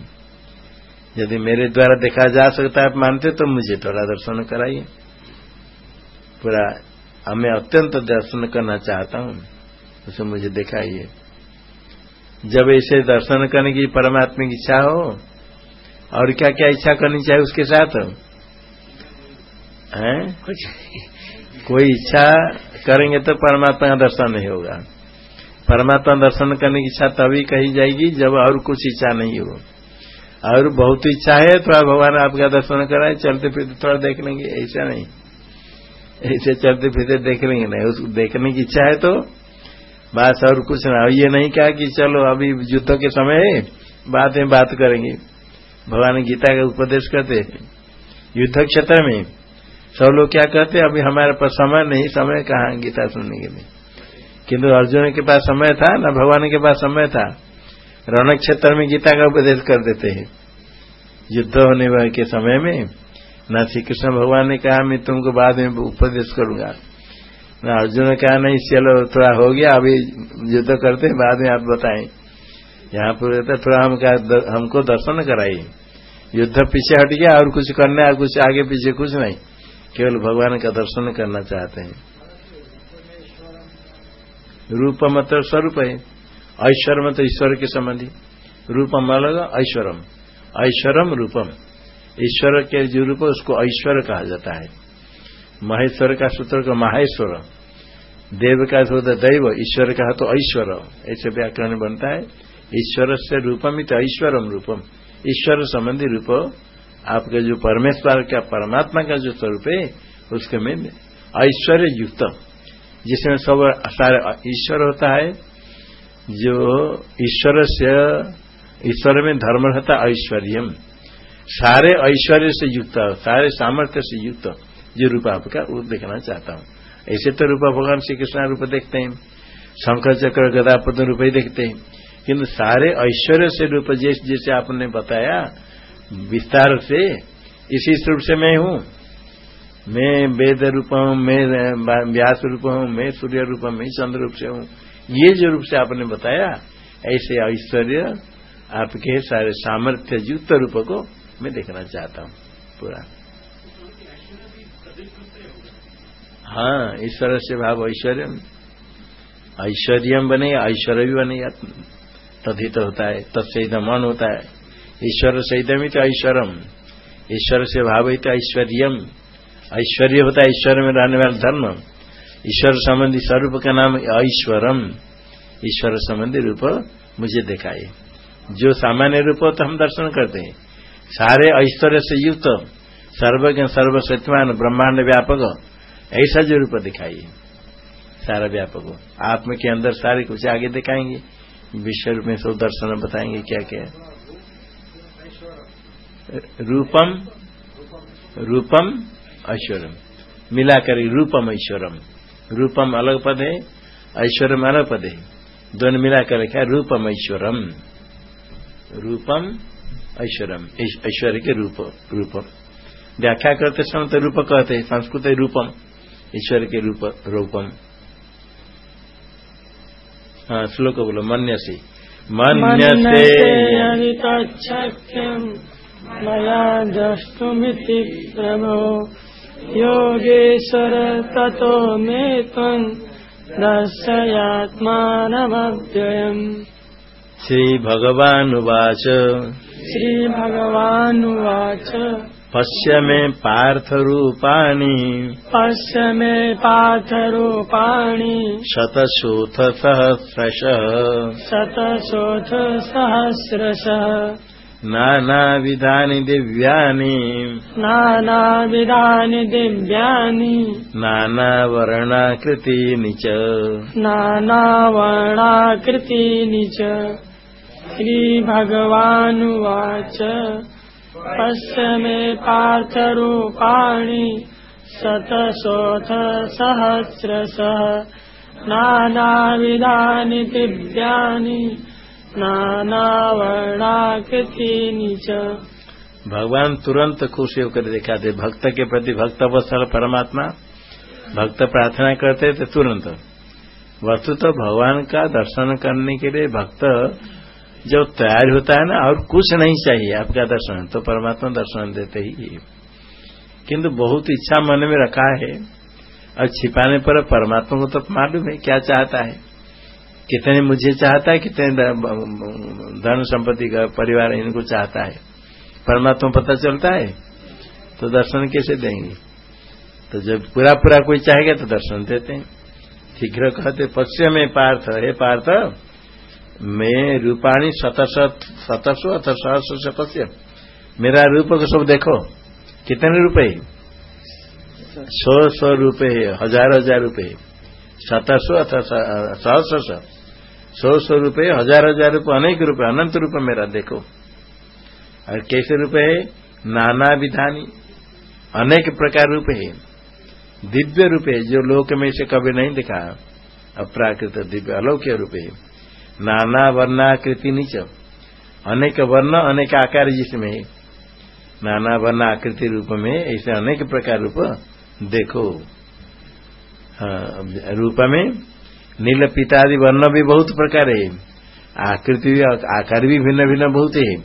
यदि मेरे द्वारा देखा जा सकता है, आप मानते तो मुझे थोड़ा दर्शन कराइए। पूरा, मैं अत्यंत दर्शन करना चाहता हूँ, उसे मुझे दिखाइए। जब ऐसे दर्शन करने की परमात्मा की इच्छा हो और क्या क्या इच्छा करनी चाहिए उसके साथ? हैं? कुछ कोई इच्छा करेंगे तो परमात्मा का दर्शन नहीं होगा। परमात्मा दर्शन करने की इच्छा तभी कही जाएगी जब और कुछ इच्छा नहीं हो। और बहुत इच्छा है तो आप भगवान आपका दर्शन कराए चलते फिरते थोड़ा देख लेंगे ऐसा नहीं। ऐसे चलते फिरते देख लेंगे नहीं उसको देखने की इच्छा है तो बस और कुछ ना। ये नहीं कहा कि चलो अभी युद्ध के समय है बात में बात करेंगे। भगवान गीता का उपदेश करते हैं। युद्ध क्षेत्र में सब लोग क्या कहते हैं? अभी हमारे पास समय नहीं, समय कहाँ गीता सुनने के लिए? किंतु अर्जुन के पास समय था ना भगवान के पास समय था। रण क्षेत्र में गीता का उपदेश कर देते हैं। युद्ध होने के समय में न श्री कृष्ण भगवान ने कहा, मैं तुमको बाद में उपदेश करूँगा। न, अर्जुन ने कहा, नहीं, चलो, थोड़ा हो गया, अभी युद्ध करते हैं, बाद में आप बताएँ. यहाँ पर रहता थोड़ा हम हमको दर्शन कराइए। युद्ध पीछे हट गया, और कुछ करना कुछ आगे पीछे कुछ नहीं। केवल भगवान का दर्शन करना चाहते हैं। रूप मतलब स्वरूप है ऐश्वर्य मतलब ईश्वर के संबंधी। रूपम अलग, ऐश्वरम। ऐश्वरम रूपम। ईश्वर के जो रूप उसको ऐश्वर्य कहा जाता है। महेश्वर का सूत्र का माहेश्वर। देव का होता दैव, ईश्वर का तो ऐश्वर। ऐसे व्याकरण बनता है। ईश्वर से रूपम ही तो ऐश्वरम रूपम। ईश्वर संबंधी रूप। आपके जो परमेश्वर का, परमात्मा का जो स्वरूप है, उसके में ऐश्वर्य युक्त। जिसमें सब सारे ईश्वर होता है, जो ईश्वर से, ईश्वर में धर्म रहता ऐश्वर्य सारे ऐश्वर्य से युक्त, सारे सामर्थ्य से युक्त। जो रूप आपका, वो देखना चाहता हूँ। ऐसे तो रूप भगवान श्री कृष्ण रूप देखते हैं। शंकर चक्र गदा पद रूप ही देखते हैं। किंतु सारे ऐश्वर्य से रूप जैसे जैसे आपने बताया, विस्तार से, इसी रूप से मैं हूँ। मैं वेद रूप हूँ मैं व्यास रूप हूँ मैं सूर्य रूप मैं चंद्र रूप से हूँ। ये जो रूप से आपने बताया, ऐसे ऐश्वर्य आपके सारे सामर्थ्य युक्त रूप को मैं देखना चाहता हूँ। पूरा। हाँ ईश्वर से भाव ऐश्वर्य ऐश्वर्य बने, ऐश्वर्य भी बने तथित होता है, तत्सहित मन होता है। ईश्वर सहित ऐश्वरम। ईश्वर से भाव ही तो ऐश्वर्यम। ऐश्वर्य होता है ईश्वर में रहने वाला धर्म। ईश्वर संबंधी स्वरूप का नाम ऐश्वरम। ईश्वर संबंधी रूप मुझे दिखाए जो सामान्य रूप तो हम दर्शन करते हैं। सारे ऐश्वर्य से युक्त, सर्वज्ञ, सर्वशक्तिमान, ब्रह्मांड व्यापक। ऐसा जो रूप दिखाइए। सारा व्यापक आत्म के अंदर सारे कुछ आगे दिखाएँगे। विश्व रूप में सब दर्शन बताएँगे क्या क्या। रूपम रूपम ऐश्वर्यम मिलाकर रूपम, ऐश्वरम। रूपम अलग पद है ऐश्वर्यम अलग पद है। दोनों मिलाकर क्या? रूपम, ऐश्वरम। रूपम, ऐश्वरम। ऐश्वर्य के रूप रूपम व्याख्या करते समय तो रूप कहते हैं, संस्कृत रूपम। ईश्वर के रूप रूपम। हाँ श्लोक बोलो मन्य से मन्य से मया द्रष्टुमिति प्रभो योगेश्वर ततो मे त्वम् दर्शयात्मानमव्ययम्। श्रीभगवानुवाच। श्रीभगवानुवाच। पश्य मे पार्थरूपाणि। पश्य मे पार्थरूपाणि। शतशोथ सहस्रशः शतशोथ सहस्रशः नानाविधानि दिव्यानि। नानाविधानि दिव्यानि। नानावर्णाकृतीनि च। नानावर्णाकृतीनि च। श्रीभगवानुवाच। पश्य मे पार्थरूपाणि शतशोथ सहस्रशः नानाविधानि दिव्यानि नानावर्णाकृति भगवान तुरंत खुश होकर दिखाते भक्त के प्रति भक्त अवसर परमात्मा। भक्त प्रार्थना करते थे तुरंत। वस्तु तो भगवान का दर्शन करने के लिए भक्त जब तैयार होता है ना, और कुछ नहीं चाहिए आपका दर्शन? तो परमात्मा दर्शन देते ही किंतु बहुत इच्छा मन में रखा है, और छिपाने पर परमात्मा को तो मालूम है, क्या चाहता है। कितने मुझे चाहता है, कितने धन संपत्ति का परिवार इनको चाहता है। परमात्मा पता चलता है तो दर्शन कैसे देंगे? तो जब पूरा पूरा कोई चाहेगा तो दर्शन देते हैं। शीघ्र कहते, पश्चिम में पार्थ, हे पार्थ मैं रूपाणी शतशत शतसो अथ सहस्र शतस्य मेरा रूप को सब देखो। कितने रुपए सौ सौ रुपए हज़ार हज़ार रुपए शतसो अथ सहस्र सौ सौ रुपये हज़ार हज़ार रुपये अनेक रुपए अनंत रुपये मेरा देखो। और कैसे रुपए है? नाना विधानी। अनेक प्रकार रूप है। दिव्य रूपे, जो लोक में से कभी नहीं दिखा। अप्राकृत दिव्य अलौक्य रूपे नाना वर्णाकृति नीच। अनेक वर्ण, अनेक आकार जिसमें। नाना वर्ण आकृति रूप में ऐसे अनेक प्रकार रूप देखो। रूप में नील पितादि वर्ण भी बहुत प्रकार है। आकृति भी, आकार भी भिन्न भिन्न बहुत है।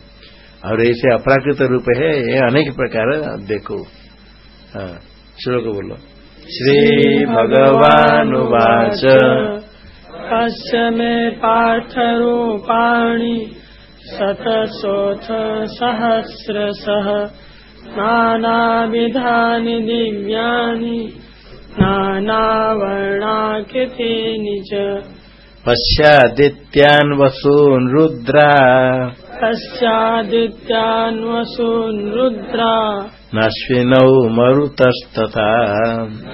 और ऐसे अपराकृत रूप है, ये अनेक प्रकार देखो। श्लोक बोलो। श्री भगवान अस्य मे पार्थरूपाणि शतशोऽथ सहस्रशः नानाविधानि दिव्यानि नानावर्णाकृतीनि च। पश्यादित्यान् वसून् रुद्रा। पश्चादित्यान् वसून् रुद्रा नश्विनौ मरुतस्तथा।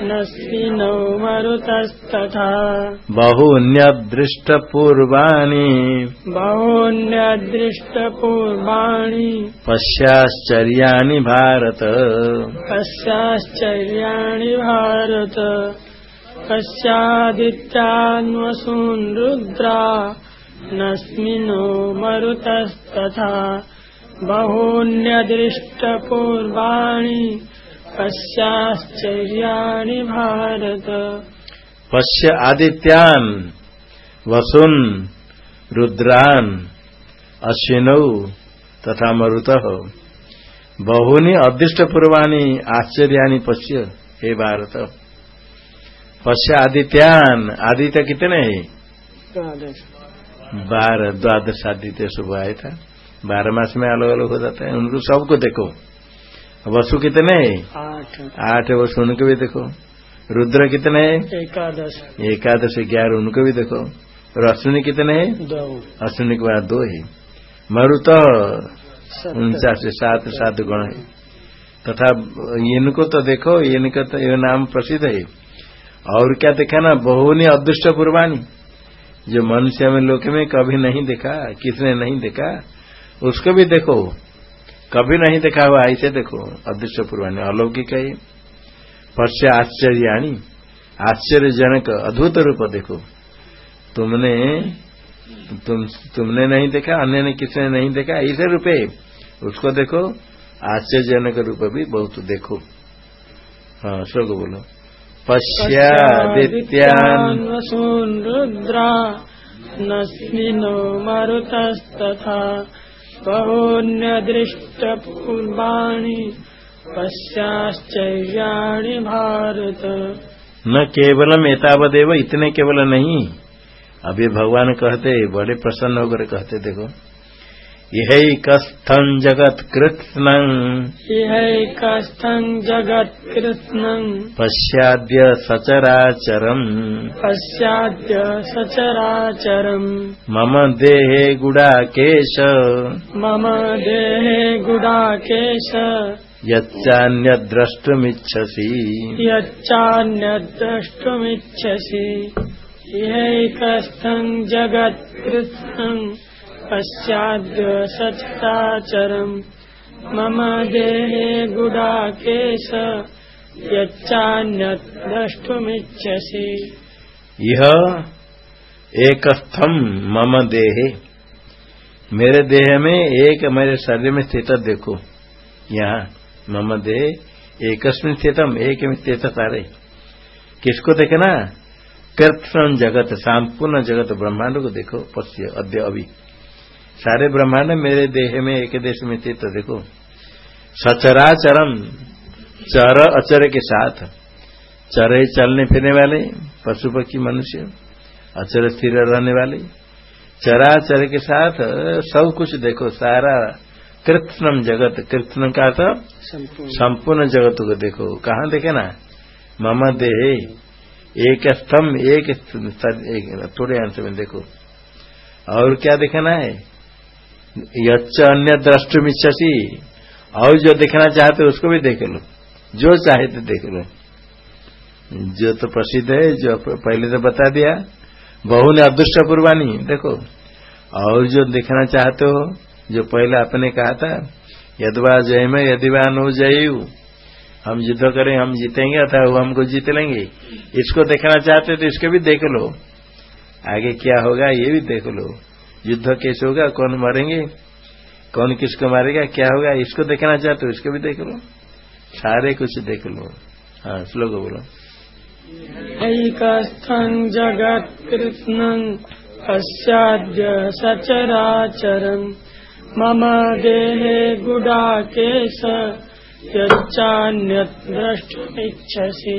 नस्विनौ मरुतस्तथा। बहून्यदृष्टपूर्वाणि। बहून्यदृष्टपूर्वाणि। पश्याश्चर्याणि भारत। पश्चाश्चर्याणि भारत। पश्चादित्यान् वसून् रुद्रा। नस्मिनो मरुतस्तथा बहून्यदृष्टपूर्वाणि पश्चाश्चर्याणि भारत। पश्य आदित्यान् वसुन् रुद्रान् अश्विनौ तथा मरुतः। बहूनि अदृष्टपूर्वाणि आश्चर्यानि पश्य हे भारत। पश्य आदित्यान आदित्य कितने हैं? बारह द्वादश आदित्य सुबह आया था। बारह मास में अलग अलग हो जाता है। उनको सबको देखो। वसु कितने हैं? आठ। वसु उनको भी देखो। रुद्र कितने हैं? एकादश। एकादश ग्यारह उनको भी देखो। और अश्विनी कितने हैं? दो। अश्विनी के बाद दो है। मरुत उनचास सात सात गुण है। तथा इनको तो देखो इनका तो ये नाम प्रसिद्ध है। और क्या देखा ना बहुनी अदृष्ट पूर्वाणी जो मनुष्य में लोक में कभी नहीं देखा किसने नहीं देखा उसको भी देखो। कभी नहीं देखा हुआ, ऐसे देखो। अदृश्य पूर्वाणी अलौकिक है पश्य आश्चर्याणी, आश्चर्यजनक, अद्भुत रूप देखो। तुमने, तुम, तुमने नहीं देखा, अन्य ने किसने नहीं देखा, ऐसे रूपे। उसको देखो, आश्चर्यजनक रूप भी बहुत देखो। हाँ श्लोक बोलो। पश्यादित्यान्। रुद्रा मरुतस्तथा। बहून्यदृष्टपूर्वाणि पश्चाश्चर्याणि भारत। न केवलम एतावदेव, इतने केवल नहीं। अभी भगवान कहते, बड़े प्रसन्न होकर कहते, देखो। यह कस्थं जगत कृत्न इहैकस्थं जगत्कृत्स्नं पश्चाद्य सचराचरम्। पश्चाद्य सचराचरम्। मम देहे गुडाकेश। मम देहे गुडाकेश। यच्चान्यद्रष्टुमिच्छसि। यच्चान्यद्रष्टुमिच्छसि। इहैकस्थं जगत्कृत्स्नं पश्चाद्य सचराचरम् मम देहे गुडाकेश यच्चान्यत् यह एक स्थम मम देहे। मेरे देह में एक मेरे शरीर में स्थित, देखो। यहाँ मम देह एकस्मिन स्थितम, एक में स्थित सारे। किसको देखना? कृष्ण जगत, संपूर्ण जगत ब्रह्मांड को देखो, पश्य, अद्य अभी। सारे ब्रह्मांड मेरे देह में एक देश में स्थित देखो। सचराचरम चर अचर के साथ। चरे चलने फिरने वाले पशु पक्षी मनुष्य अचर स्थिर रहने वाले। चराचर के साथ सब कुछ देखो सारा कृत्नम जगत। कृत्न का संपूर्ण। संपूर्ण जगत को देखो। कहाँ देखे ना? मम देह एक स्तंभ एक एक थोड़े अंश में देखो। और क्या देखना है? यच्च अन्य द्रष्टुमिच्छसी और जो देखना चाहते उसको भी देख लो। जो चाहे तो देख लो। जो तो प्रसिद्ध है, जो पहले तो बता दिया। बहु ने अदृष्ट पूर्वानी देखो। और जो देखना चाहते हो, जो पहले आपने कहा था, यदवा जय में यदिवा नो जयु हम युद्ध करें, हम जीतेंगे अथवा वो हमको जीत लेंगे। इसको देखना चाहते तो इसको भी देख लो। आगे क्या होगा, ये भी देख लो। युद्ध कैसे होगा कौन मरेंगे? कौन किसको मारेगा? क्या होगा? इसको देखना चाहते हो इसको भी देख लो। सारे कुछ देख लो। हाँ श्लोक बोलो। ऐकस्थं जगत्कृत्स्नं पश्चाद्य सचराचरम्। मम देहे गुडाकेश यच्चान्यत् द्रष्टुमिच्छसि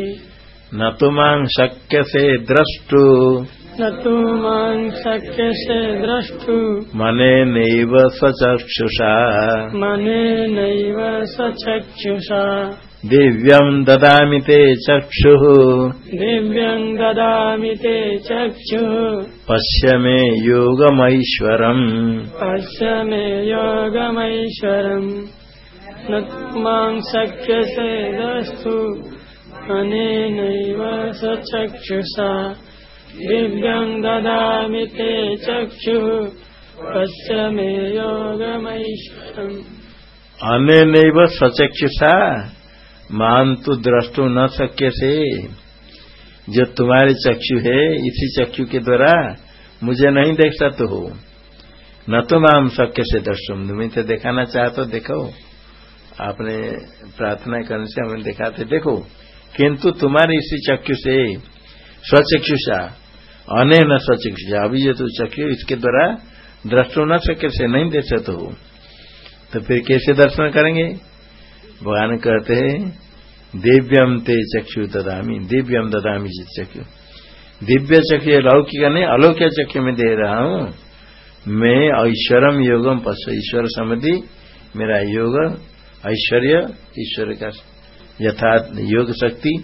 न तो माँ शक्य से द्रष्टु। न तु मां शक्यसे द्रष्टु। मने नैव सचक्षुषा मनेनैव सचक्षुषा दिव्यम् ददामि ते चक्षुः। दिव्यम् ददामि ते चक्षुः। पश्य मे योगमैश्वरम्। पश्य मे योगमैश्वरम्। न मां शक्यसे द्रष्टु। अनेनैव सचक्षुषा दिव्यम् ददामि ते चक्षुः। पश्य मे योगमैश्वरम् सचक्षुषा। मान तो द्रष्टु न सक्य से जो तुम्हारे चक्षु है, इसी चक्षु के द्वारा मुझे नहीं देख सकते हो। न तो माम शक्य से दर्शुम तुम्हें तो दिखाना चाह तो देखो। आपने प्रार्थना करने से हमें दिखाते, देखो। किंतु तुम्हारे इसी चक्षु से, स्वचक्षुषा अने न स्वचक्षुषा अभी जो तू चक्षु इसके द्वारा द्रष्टु न सक्य से नहीं दे सकते हो। तो फिर कैसे दर्शन करेंगे? भगवान कहते हैं, दिव्यम ते चक्षु ददामी। दिव्यम ददामी चक्षु। दिव्य चक्षु लौकिक नहीं, अलौकिक चक्षु में दे रहा हूँ। मैं ऐश्वरम योगम पशु ईश्वर समधि, मेरा योग, ऐश्वर्य, ईश्वर का यथार्थ योग शक्ति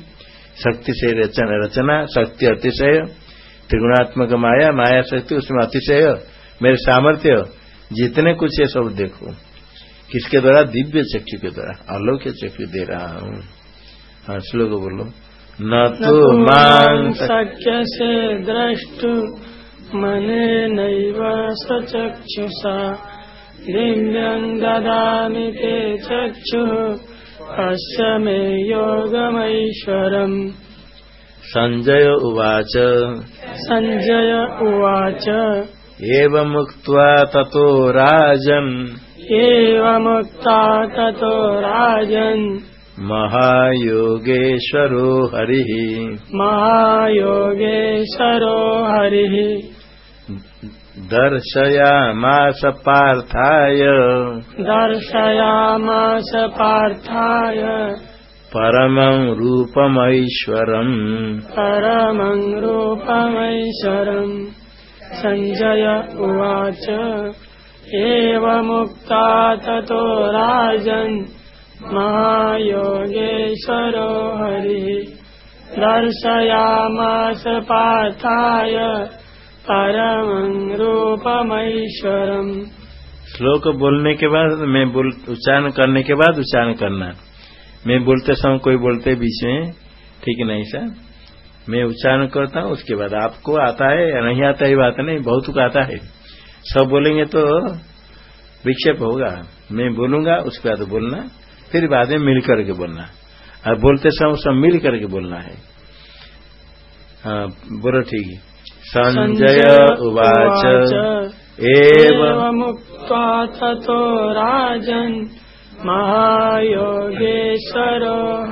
शक्ति से रचना रचना, शक्ति अतिशय। त्रिगुणात्मक माया माया शक्ति उसमें अतिशय मेरे सामर्थ्य जितने कुछ है सब देखो। किसके द्वारा? दिव्य चक्षु के द्वारा अलौक्य चक्षु दे रहा हूँ। हाँ श्लोक बोलो। न तो माँ शक्य से द्रष्टु मने नैव सचक्षुषा। दिव्यम् ददामि ते चक्षुः पश्य मे योगमैश्वरम्। संजय उवाच। सञ्जय उवाच। एवमुक्त्वा ततो राजन्। एवमुक्ता ततो राजन्। महायोगेश्वरो हरिः। महायोगेश्वरो हरिः। दर्शयामास पार्थाय। दर्शयामास पार्थाय परमं रूपमैश्वरम् परमं रूपमैश्वरम्। सञ्जय उवाच एवमुक्ता ततो राजन् महायोगेश्वरो हरिः। दर्शयामास पार्थाय परमं रूपमैश्वरम्। श्लोक बोलने के बाद मैं बोल उच्चारण करने के बाद उच्चारण करना मैं बोलते समय कोई बोलते बीच में ठीक नहीं सर। मैं उच्चारण करता हूँ उसके बाद आपको आता है या नहीं आता ये बात नहीं बहुत को आता है। सब बोलेंगे तो विक्षेप होगा। मैं बोलूँगा उसके बाद बोलना फिर बाद में मिल करके बोलना। और बोलते समय सब मिल करके बोलना है। हाँ बोलो ठीक है। संजय उवाच एवमुक्त्वा ततो राजन् महायोगेश्वरो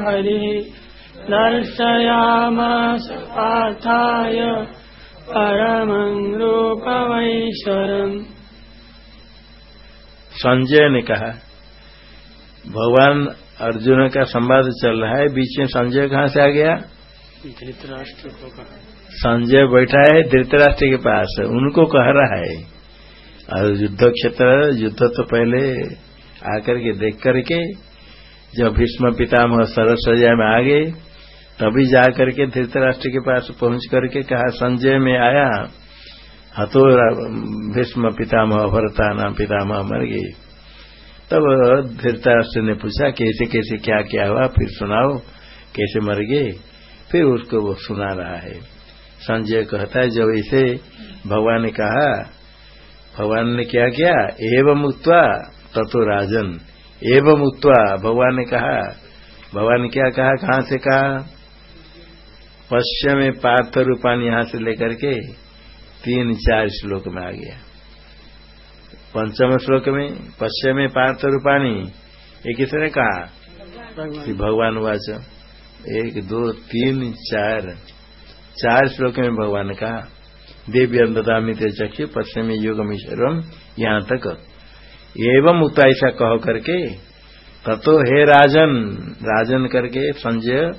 हरिः दर्शयामास पार्थाय परमं रूपमैश्वरम् संजय ने कहा भगवान अर्जुन का संवाद चल रहा है बीच में संजय कहाँ से आ गया? धृतराष्ट्र को कहा। संजय बैठा है धृतराष्ट्र के पास उनको कह रहा है। और युद्ध क्षेत्र युद्ध तो पहले आकर के देख करके, जब भीष्म पितामह सरसजा में आ गए, तभी जा करके धृतराष्ट्र के पास पहुँच करके कहा, संजय में आया। हतो भीष्म पितामह, भरता नाम पितामह मर गए तब धृतराष्ट्र ने पूछा, कैसे कैसे, क्या क्या हुआ? फिर सुनाओ, कैसे मर गए? फिर उसको वो सुना रहा है। संजय कहता है, जब इसे भगवान ने कहा, भगवान ने क्या किया? एवं उत्वा ततो राजन। एवं उत्वा भगवान ने कहा भगवान ने क्या कहा कहाँ से कहा? पश्चिम में पार्थ रूपान यहाँ से लेकर के तीन चार श्लोक में आ गया। पंचम श्लोक में पश्चिमी पार्थ रूपाणी ये किसने कहा? कि भगवान वाच। एक दो तीन चार। चार श्लोक में भगवान ने कहा देवी अंधदामी चक्षु पश्चिमी योगमीश्वरम यहाँ तक एवं उता ऐसा कह करके, ततो हे राजन राजन करके संजय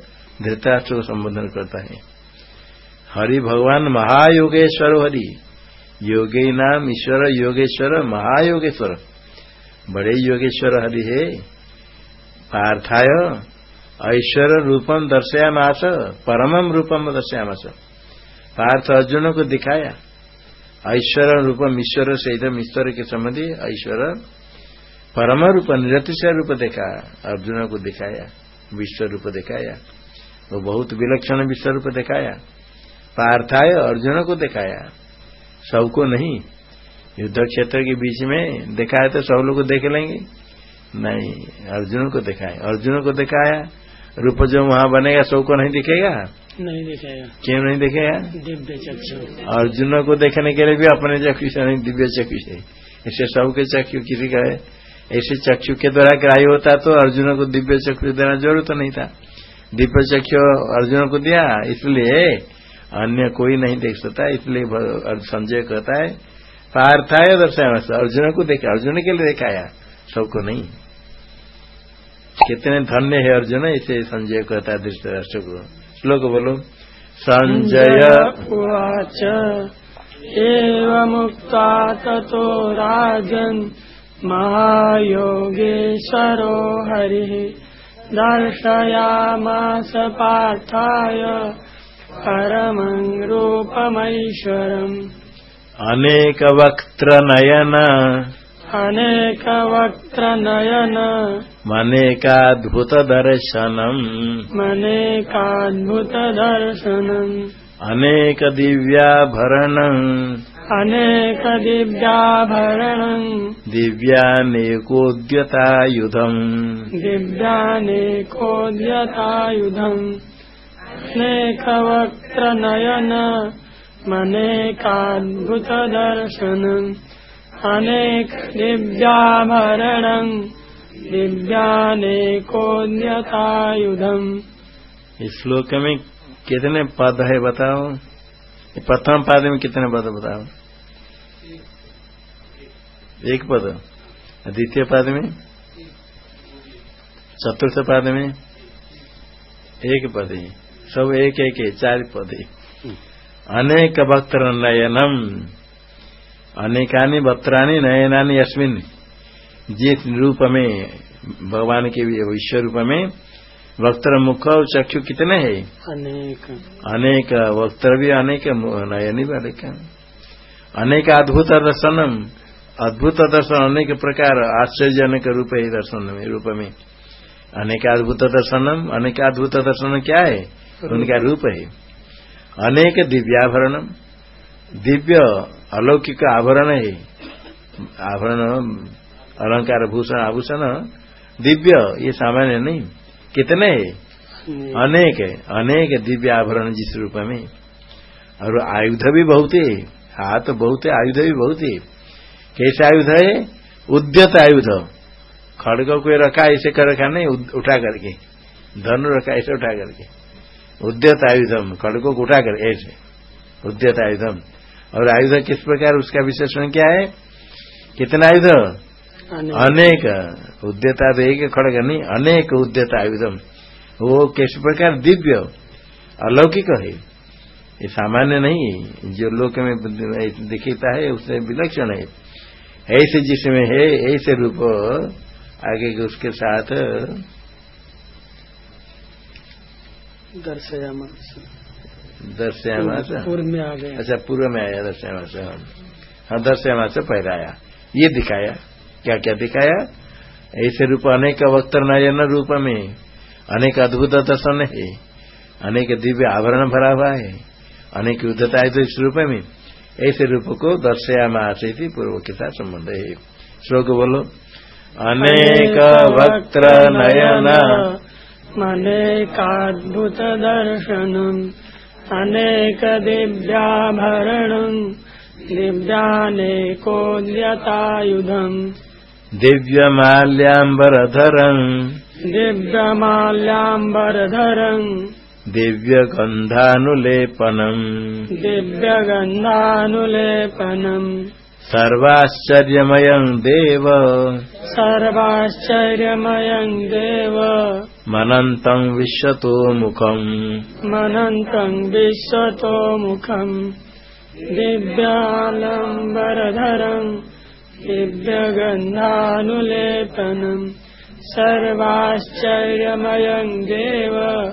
धृतराष्ट्र को संबोधन करता है। हरि भगवान महायोगेश्वर हरि, योगे नाम ईश्वर, योगेश्वर महायोगेश्वर। बड़े योगेश्वर हरि है। पार्थाय, ऐश्वर रूपम दर्शयामास परमम रूपम दर्शयामास। पार्थ अर्जुन को दिखाया। ऐश्वर रूपम ईश्वर से एकदम ईश्वर के संबंधी ऐश्वर परम रूप निरतिशय रूप देखा अर्जुन को दिखाया विश्व रूप दिखाया वो बहुत विलक्षण विश्व रूप दिखाया, पार्थाय अर्जुन को दिखाया, सबको नहीं, युद्ध क्षेत्र के बीच में दिखाया तो सब लोग देख लेंगे, नहीं अर्जुन को दिखाया अर्जुन को दिखाया रूप जो वहाँ बनेगा सबको नहीं दिखेगा? नहीं दिखेगा। क्यों नहीं दिखेगा? दिव्य चक्षु। अर्जुन को देखने के लिए भी अपने चक्षु से नहीं दिव्य चक्षु से। इससे सबके चक्षु किसी का है। ऐसे चक्षु के द्वारा ग्राह्य होता तो अर्जुन को दिव्य चक्षु देना ज़रूरत नहीं था। दिव्य चक्षु अर्जुन को दिया इसलिए अन्य कोई नहीं देख सकता इसलिए संजय कहता है पार्थाय दर्शाया अर्जुन को देखा अर्जुन के लिए दिखाया। सबको नहीं। कितने धन्य है अर्जुन इसे संजय कहता है राष्ट्र को श्लोक बोलो। संजय उवाच मुक्ता तथो राजन महायोगेश्वरो हरिः। दर्शयामास पार्थाय परमं रूपमैश्वरम्। अनेकवक्त्रनयन अनेकवक्त्रनयन। मनेकाद्भुतदर्शनम्। मनेकाद्भुतदर्शनम्। अनेकदिव्याभरणम्। अनेकदिव्याभरणम्। दिव्यानेकोद्यतायुधम्। दिव्यानेकोद्यतायुधम्। अनेकवक्त्रनयन। मनेकाद्भुतदर्शनम् अनेकदिव्याभरणम् दिव्यानेकोद्यतायुधम् इस श्लोक में कितने पद है बताओ? प्रथम पाद में कितने पद बताओ? एक पद। द्वितीय पद में? चतुर्थ पद में? एक पद ही। सब एक एक चार पद अनेक वक्त्र नयनम अनेकानी वक्त्राणी नयनानी अस्मिन जिस रूप में भगवान के विश्व रूप में वक्त्र मुख और चक्षु कितने हैं? अनेक। अनेक वक्त्र भी अनेक नयन भी अनेक अनेक अद्भुत दर्शनम अद्भुत दर्शन अनेक प्रकार आश्चर्यजनक रूप है दर्शन में रूप में। अनेक अद्भुत दर्शनम अनेक अद्भुत दर्शन क्या है? उनका रूप है। अनेक दिव्याभरणम दिव्य अलौकिक आभरण है। आभरण अलंकार भूषण आभूषण दिव्य ये सामान्य नहीं। कितने अनेक है। अनेक दिव्य आभरण जिस रूप में। और आयुध भी बहुत है। हाथ बहुत है आयुध भी बहुत है। कैसे आयुध है? उद्यत आयुध। खड़ग को रखा ऐसे कर रखा नहीं उठा करके। धनु रखा ऐसे उठा करके। उद्यत आयुधम खड़गों को उठा कर ऐसे। उद्यत आयुधम। और आयुध किस प्रकार उसका विशेषण क्या है? कितना आयुध? अनेक। उद्यता तो एक खड़ग नहीं अनेक उद्यता आयुधम वो किस प्रकार दिव्य अलौकिक है? ये सामान्य नहीं जो लोक में दिखता है उससे विलक्षण है। ऐसे जिसमें है ऐसे रूप। आगे के उसके साथ दर्शयामास दर्शयामास पूर्व में आ गया अच्छा पूर्व में आया दर्शयामास हाँ। दर्शयामास पहले आया। ये दिखाया। क्या क्या दिखाया? ऐसे रूप अनेक वक्त नयन रूप में अनेक अद्भुत दर्शन है अनेक दिव्य आवरण भरा हुआ है। अनेक युद्धता है तो इस रूप में। ऐसे रूप को दर्शया से थी पूर्व के साथ संबंध है। श्लोक बोलो। अनेक वक्त नयन। अनेकाद्भुत दर्शनम अनेक दिव्याभरणम दिव्यानेकोद्यतायुधम् दिव्यमाल्याम्बरधरम् दिव्यमाल्याम्बरधरम् दिव्यगन्धानुलेपनम् दिव्यगन्धानुलेपनम् सर्वाश्चर्यमयम् देव। सर्वाश्चर्यमयम् देव। मनन्तम् विश्वतो मुखम्। मनन्तम् विश्वतो मुखम्। दिव्यालम्बरधरम् दिव्यगन्धानुलेपनम् सर्वाश्चर्यमयम् देव।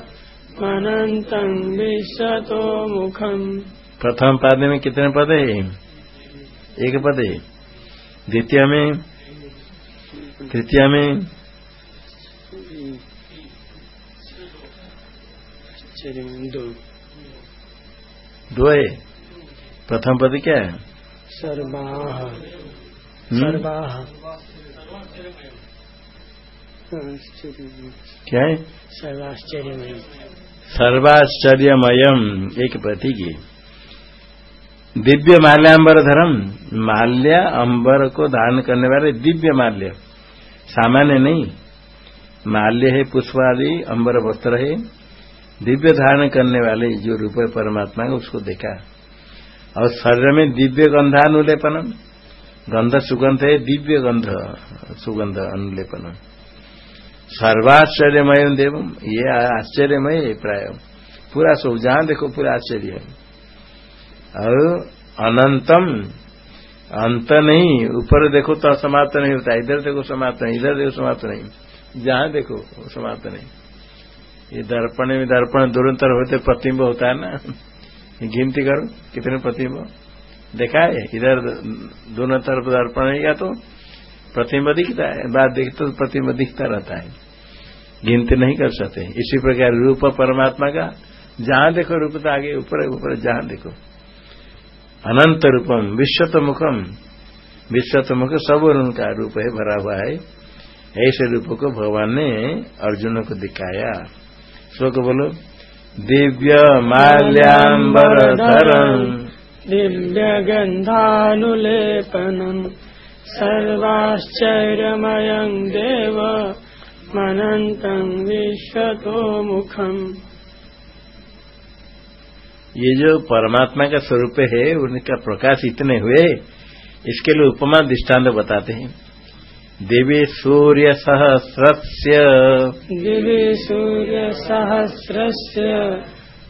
मनन्तम् विश्वतो मुखम्। प्रथम पाद में कितने पद है एक पद है द्वितीय में तृतीय में दो है प्रथम पद क्या है? सर्वाः। हम्म? सर्वाः। क्या है? सर्वाश्चर्यमय सर्वाश्चर्यमयम एक प्रतीक है। दिव्य माल्याम्बर धर्म माल्या अंबर को धारण करने वाले दिव्य माल्य। सामान्य नहीं। माल्य है पुष्प आदि अंबर वस्त्र है। दिव्य धारण करने वाले जो रूप है परमात्मा का उसको देखा। और शरीर में दिव्य गंधानुलेपनम, गंध सुगंध है, दिव्य गंध, सुगंध अनुलेपनम। सर्वाश्चर्यमय देवम ये आश्चर्यमय है प्राय। पूरा सब जहाँ देखो पूरा आश्चर्य है। और अनंतम। अंत नहीं, ऊपर देखो तो समाप्त नहीं होता, इधर देखो समाप्त नहीं, इधर देखो समाप्त नहीं, जहाँ देखो समाप्त नहीं। ये दर्पण में दर्पण दुरंतर होते प्रतिम्ब होता है ना? गिनती करो, कितने प्रतिम्ब? देखा है, इधर दोनों तरफ़ दर्पण रहेगा तो प्रतिम्ब दिखता है बात देखते तो प्रतिम्ब दिखता रहता है। गिनती नहीं कर सकते। इसी प्रकार रूप परमात्मा का, जहाँ देखो रूप तो आगे, ऊपर ऊपर जहाँ देखो। अनंत रूपम विश्वत मुखम विश्वत मुख सब उनका रूप है, भरा हुआ है। ऐसे रूप को भगवान ने अर्जुन को दिखाया। श्लोक बोलो, दिव्य माल्याम्बर धरम। दिव्यगन्धानुलेपनम् सर्वाश्चर्यमयम् देव। मनन्तम् विश्वतो मुखम् ये जो परमात्मा का स्वरूप है उनका प्रकाश इतने हुए इसके लिए उपमा दृष्टांत बताते हैं। देवी सूर्य सहस्रस्य। भवे सूर्यसहस्रस्य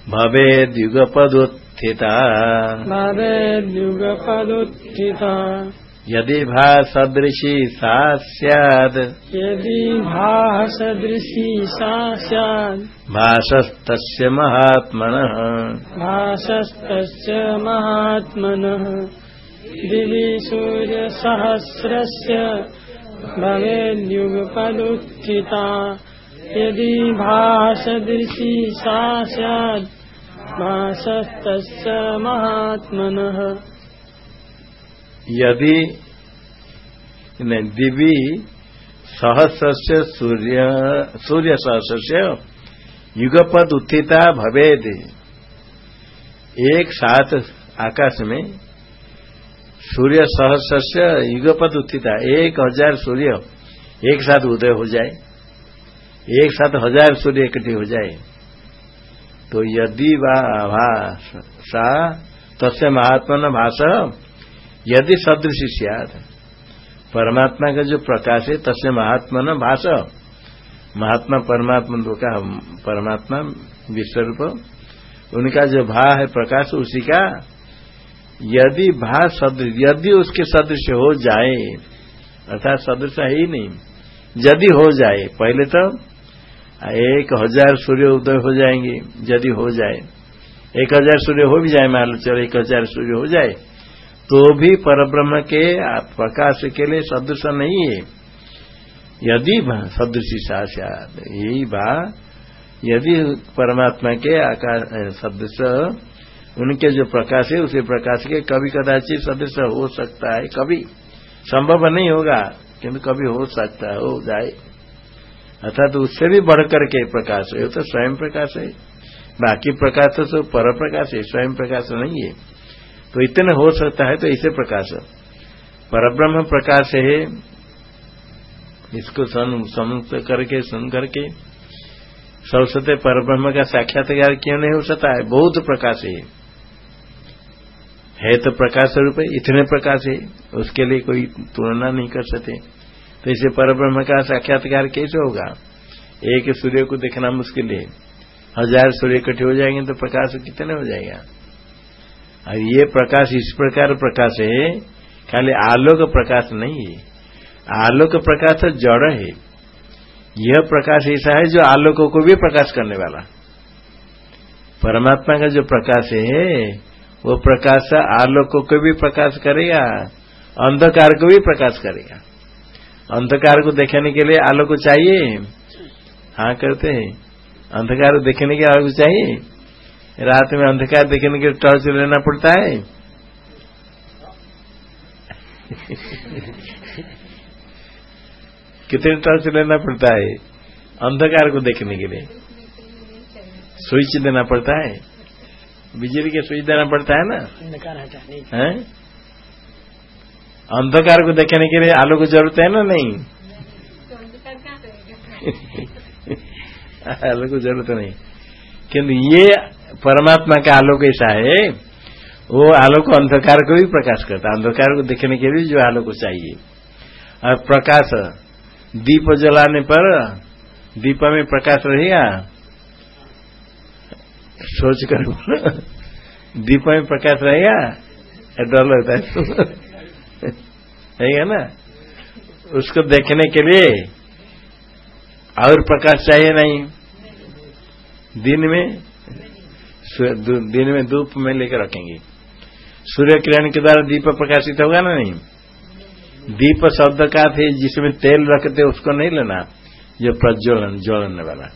भवेद्युगपदुत्थिता भवेद्युगपदुत्थिता यदि भासदृशी सा स्यात्। यदि भासदृशी सा स्यात् भासस्तस्य महात्मनः। भासस्तस्य महात्मनः। दिवि सूर्यसहस्रस्य भवेद्युगपदुत्थिता। यदि भासदृशी सा स्यात् भासस्तस्य महात्मनः यदि नहीं, दिवि सहस्र सूर्य सूर्य सहस्र से युगपद उत्थिता भवेद। एक साथ आकाश में सूर्य सहस्र से युगपद उत्थिता एक हज़ार सूर्य एक साथ उदय हो जाए एक साथ हज़ार सूर्य इकट्ठे हो जाए तो यदि भाष सा तस्य महात्मा भाष यदि सदृश सियाद परमात्मा का जो प्रकाश है तसे महात्मा न भाष। महात्मा परमात्मा तो का परमात्मा विश्वरूप। उनका जो भा है प्रकाश, उसी का। यदि भा सदृश यदि उसके सदृश हो जाए, अर्थात सदृश है ही नहीं। यदि हो जाए, पहले तो एक हज़ार सूर्य उदय हो जाएँगे, यदि हो जाए, एक हज़ार सूर्य हो भी जाए, मान लो चलो, एक हज़ार सूर्य हो जाए तो भी परब्रह्म के प्रकाश के लिए सदृश नहीं है। यदि सदृशी साक्षात यही बा, यदि परमात्मा के आकाश सदृश, उनके जो प्रकाश है, उसी प्रकाश के कभी कदाचित सदृश हो सकता है। कभी संभव नहीं होगा, किंतु कभी हो सकता है, हो जाए। अर्थात तो उससे भी बढ़कर के प्रकाश है तो स्वयं प्रकाश है। बाकी प्रकाश तो पर प्रकाश है, स्वयं प्रकाश नहीं है। तो इतने हो सकता है तो इसे प्रकाश परब्रह्म प्रकाश है। इसको समझ करके, सुन करके सरस्वती परब्रह्म का साक्षात्कार क्यों नहीं हो सकता है? बहुत प्रकाश है। है तो प्रकाश रूप, इतने प्रकाश है, उसके लिए कोई तुलना नहीं कर सकते। तो इसे परब्रह्म का साक्षात्कार कैसे होगा? एक सूर्य को देखना मुश्किल है। हज़ार सूर्य इकट्ठे हो जाएँगे तो प्रकाश कितने हो जाएगा? और ये प्रकाश इस प्रकार प्रकाश है, खाली आलोक प्रकाश नहीं है। आलोक प्रकाश तो जड़ है। यह प्रकाश ऐसा है जो आलोकों को भी प्रकाश करने वाला। परमात्मा का जो प्रकाश है, वो प्रकाश आलोकों को भी प्रकाश करेगा, अंधकार को भी प्रकाश करेगा। अंधकार को देखने के लिए आलोक चाहिए। हाँ करते हैं। अंधकार देखने के आलोक चाहिए? रात में अंधकार देखने के लिए टॉर्च लेना पड़ता है। कितने टॉर्च लेना पड़ता है? अंधकार को देखने के लिए। स्विच देना पड़ता है। बिजली के स्विच देना पड़ता है ना? है? अंधकार को देखने के लिए आलू की ज़रूरत है ना नहीं? आलू को ज़रूरत नहीं। किंतु ये परमात्मा का आलोक ऐसा है, वो आलोक अंधकार को भी प्रकाश करता है। अंधकार को देखने के लिए जो आलोक चाहिए। और प्रकाश, दीप जलाने पर, दीप में प्रकाश रहेगा सोच कर दीप में प्रकाश रहेगा डर लगता है रहेगा ना? उसको देखने के लिए और प्रकाश चाहिए नहीं। दिन में दिन में धूप में लेकर रखेंगे। सूर्य किरण के द्वारा दीप प्रकाशित होगा ना नहीं? दीप शब्द का थे जिसमें तेल रखते उसको नहीं लेना। जो प्रज्वलन, ज्वलन वाला।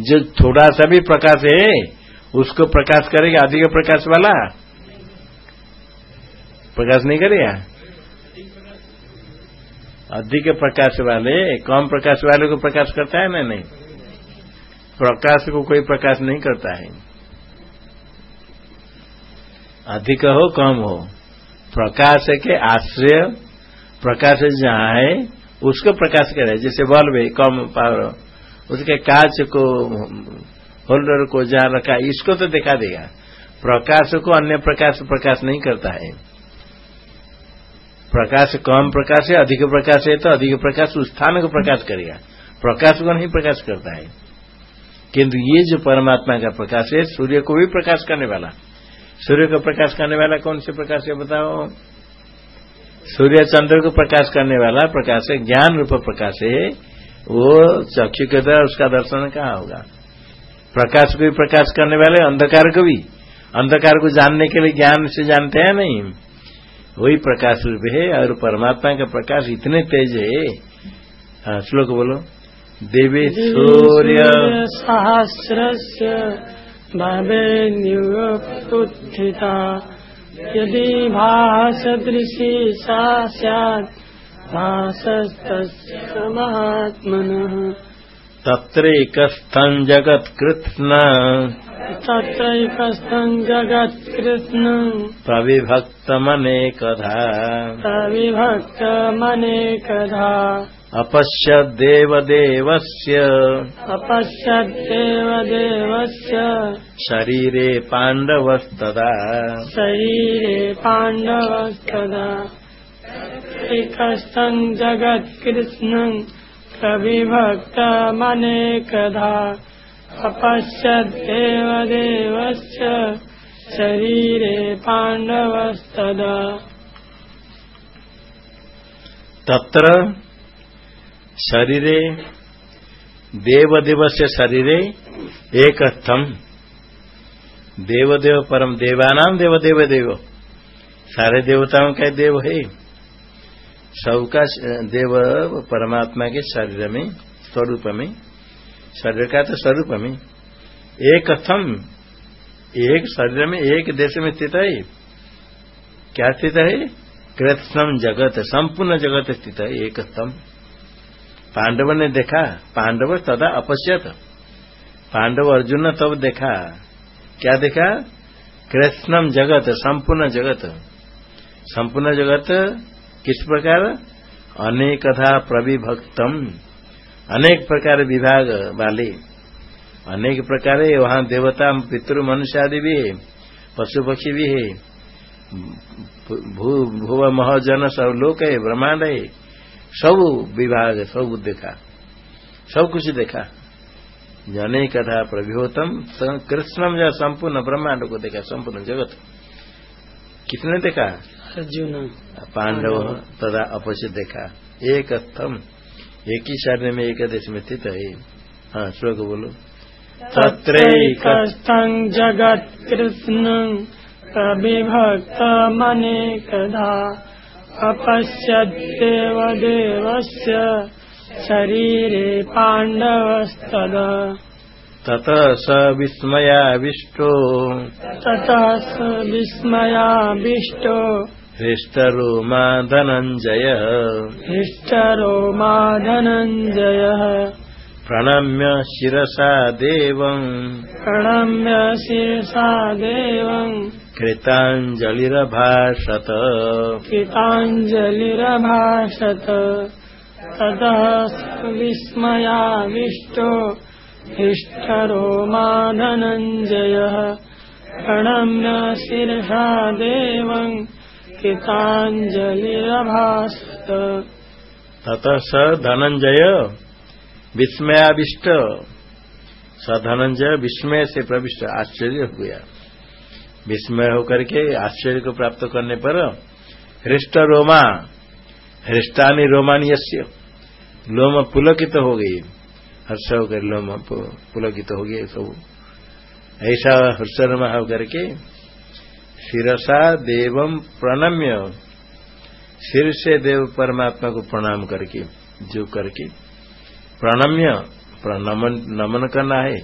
जो थोड़ा सा भी प्रकाश है, उसको प्रकाश करेगा, अधिक प्रकाश वाला? प्रकाश नहीं करेगा? अधिक प्रकाश वाले, कम प्रकाश वाले को प्रकाश करता है ना नहीं? प्रकाश को कोई प्रकाश नहीं करता है। अधिक हो, कम हो। प्रकाश के आश्रय, प्रकाश जहाँ है उसको प्रकाश करे जैसे बल्ब है, कम पावर उसके कांच को, होल्डर को जहाँ रखा, इसको तो दिखा देगा। प्रकाश को अन्य प्रकाश प्रकाश नहीं करता है। प्रकाश कम प्रकाश है, अधिक प्रकाश है तो अधिक प्रकाश उस स्थान को प्रकाश करेगा। प्रकाश को नहीं प्रकाश करता है। किंतु ये जो परमात्मा का प्रकाश है, सूर्य को भी प्रकाश करने वाला। सूर्य को प्रकाश करने वाला कौन से प्रकाश है बताओ? सूर्य चंद्र को प्रकाश करने वाला प्रकाश है ज्ञान रूप प्रकाश है वो चक्षु के द्वारा उसका दर्शन कहाँ होगा? प्रकाश को भी प्रकाश करने वाले अंधकार को भी। अंधकार को जानने के लिए ज्ञान से जानते हैं नहीं? वही प्रकाश रूप है और परमात्मा का प्रकाश इतने तेज है। हाँ, श्लोक बोलो। देवी सूर्य सहस्रस्य भवेन्युत्थिता यदि भासदृशी सा स्यात् भासस्तस्य महात्मनः। तत्रैकस्थम् जगत्कृत्स्न तत्रैकस्थम् जगत्कृत्स्न प्रविभक्तमनेकधा। प्रविभक्तमनेकधा अपश्यद्देवदेवस्य। अपश्यद्देवदेवस्य। शरीरे पाण्डवस्तदा। शरीरे पाण्डवस्तदा। एकस्थम् जगत्कृष्णम् प्रविभक्तमनेकधा। अपश्यद्देवदेवस्य शरीरे पाण्डवस्तदा। तत्र शरीरे देवदेव से शरीरे एक स्थम देवदेव परम देवानाम देवदेव देव। सारे देवताओं का देव है। सबका देव परमात्मा के शरीर में, स्वरूप में, शरीर का तो स्वरूप में। एक स्थम एक शरीर में, एक देश में स्थित है। क्या स्थित है? कृत्सम जगत, संपूर्ण जगत स्थित है एक स्तंभ पांडव ने देखा, पांडव तदा अपश्यत। पांडव अर्जुन ने तब देखा। क्या देखा? कृष्णम जगत, संपूर्ण जगत। संपूर्ण जगत किस प्रकार? अनेकथा प्रविभक्तम। अनेक प्रकार विभाग वाले। अनेक प्रकार वहाँ देवता पितृ मनुष्य आदि भी है पशु पक्षी भी है। भू भुव महजन सब लोक है, ब्रह्मांड है। सब विभाग सब देखा सब कुछ देखा। जने कथा प्रभ्योतम कृष्णम या संपूर्ण ब्रह्मांड को देखा संपूर्ण जगत। किसने देखा? अर्जुन। पांडव तदा अपचित देखा। एक स्थम एक ही शरीर में एक देश में स्थित है। हाँ श्लोक बोलो। तत्रैकस्थं जगत् कृष्णं प्रविभक्तमनेकधा। अपश्यद्देव देवस्य शरीरे पाण्डवस्तदा। ततः स विस्मयाविष्टो ततः स विस्मयाविष्टो हृष्टरो मा धनञ्जयः। हृष्टरो मा धनञ्जयः। प्रणम्य शिरसा देवम्। प्रणम्य शिरसा देवम् कृताञ्जलिरभाषत कृताञ्जलिरभाषत ततः विस्मयाविष्टो हृष्टरो मा धनञ्जयः प्रणम्य शिरसा देवम् कृताञ्जलिरभाषत ततः स धनंजय विस्मयाविष्ट। स धनंजय विस्मय से प्रविष्ट। आश्चर्य हो गया। विस्मय होकर के, आश्चर्य को प्राप्त करने पर, हृष्ट रोमा, हृष्टानी रोमानी लोम पुलकित तो हो गई। हर्ष होकर लोम पुलकित तो हो गए सब। ऐसा हर्षरमा होकर के, शिरसा देवम प्रणम्य। सिर से देव परमात्मा को प्रणाम करके, जो करके। प्रणम्य नमन करना है।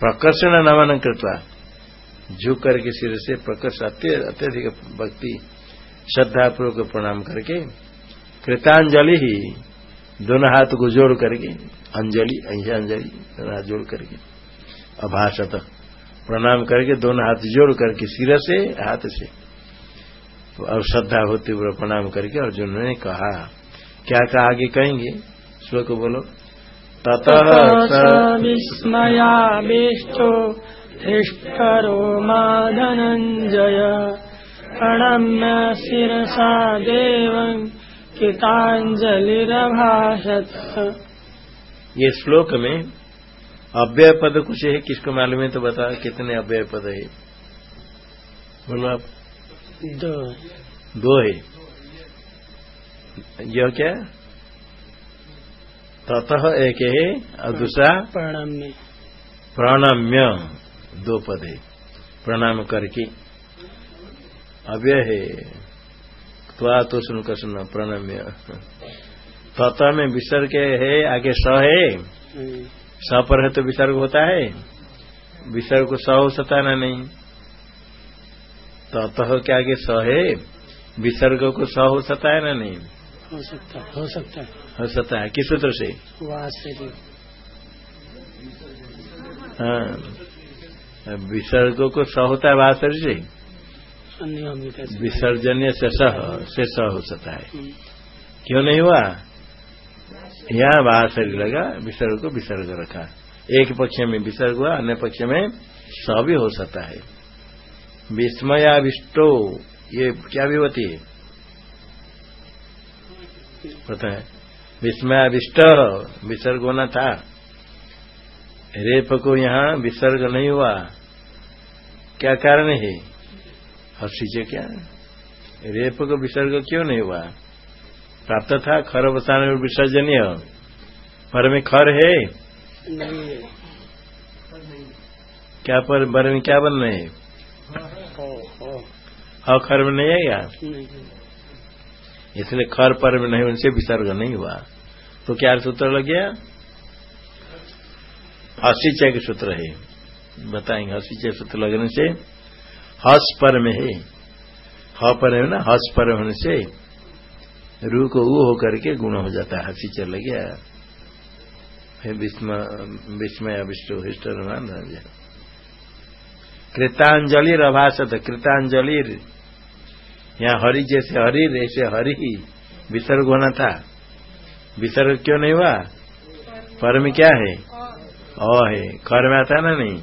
प्रकर्षण नमन करता झुक करके सिर से प्रकर्ष अत्यधिक भक्ति श्रद्धापूर्वक प्रणाम करके कृतांजलि ही दोनों हाथ को जोड़ करके अंजलि ऐसा अंजलि दोनों हाथ जोड़ करके अभाषत प्रणाम करके दोनों हाथ जोड़ करके सिर से हाथ से। और श्रद्धा होते हुए प्रणाम करके अर्जुन ने कहा क्या कहा आगे कहेंगे? श्लोक बोलो। ततः विस्मयाविष्टो मा धनञ्जय प्रणम्य शिरसा देवम् कृताञ्जलिरभाषत। ये श्लोक में अव्यय पद कुछ है किसको मालूम है तो बता कितने अव्यय पद है। बोलो आप। दो। दो है। यह क्या? ततः एक है और दूसरा प्रणम्य। प्रणम्य। दो पद है प्रणाम करके। अव्यय। है त्वा तो सुनकर सुना प्रणम्य। ततः में विसर्ग है आगे स है। स पर है तो विसर्ग होता है। विसर्ग को स हो सकता है ना नहीं ततः के आगे स है विसर्ग को स हो सकता है ना नहीं। हो सकता हो सकता है। हो सकता है किस सूत्र से? हाँ। विसर्ग को स होता है वासर से विसर्जन्य से सह से स हो सकता है। क्यों नहीं हुआ? यहाँ वासरी लगा विसर्ग को विसर्ग रखा। एक पक्ष में विसर्ग हुआ अन्य पक्ष में स भी हो सकता है विस्मयाविष्टो ये क्या भी होती है? पता है विस्मयाविष्ट विसर्ग होना था। रेप को यहाँ विसर्ग नहीं हुआ। क्या कारण है? हर्षिजे क्या? रेप को विसर्ग क्यों नहीं हुआ? प्राप्त था खर बसाने में विसर्जनीय। पर में खर है? क्या पर बर में क्या बन रहे हैं? हो, हो, हाँ खर में नहीं क्या इसलिए खर पर में नहीं उनसे विसर्ग नहीं हुआ। तो क्या सूत्र लग गया? हसीचय के सूत्र है। बताएँगे हसीचय सूत्र लगने से हस पर में है। ह पर है ना हस पर होने से रू को ऊ होकर के गुण हो जाता है हसी चल गया। विस्मय अविष्ट हृष्ट कृतांजलि अभाषत कृतांजलि यहाँ हरि जैसे हरि, ऐसे हरि ही विसर्ग होना था। विसर्ग क्यों नहीं हुआ? पर में क्या है? अ है खर में आता है ना नहीं?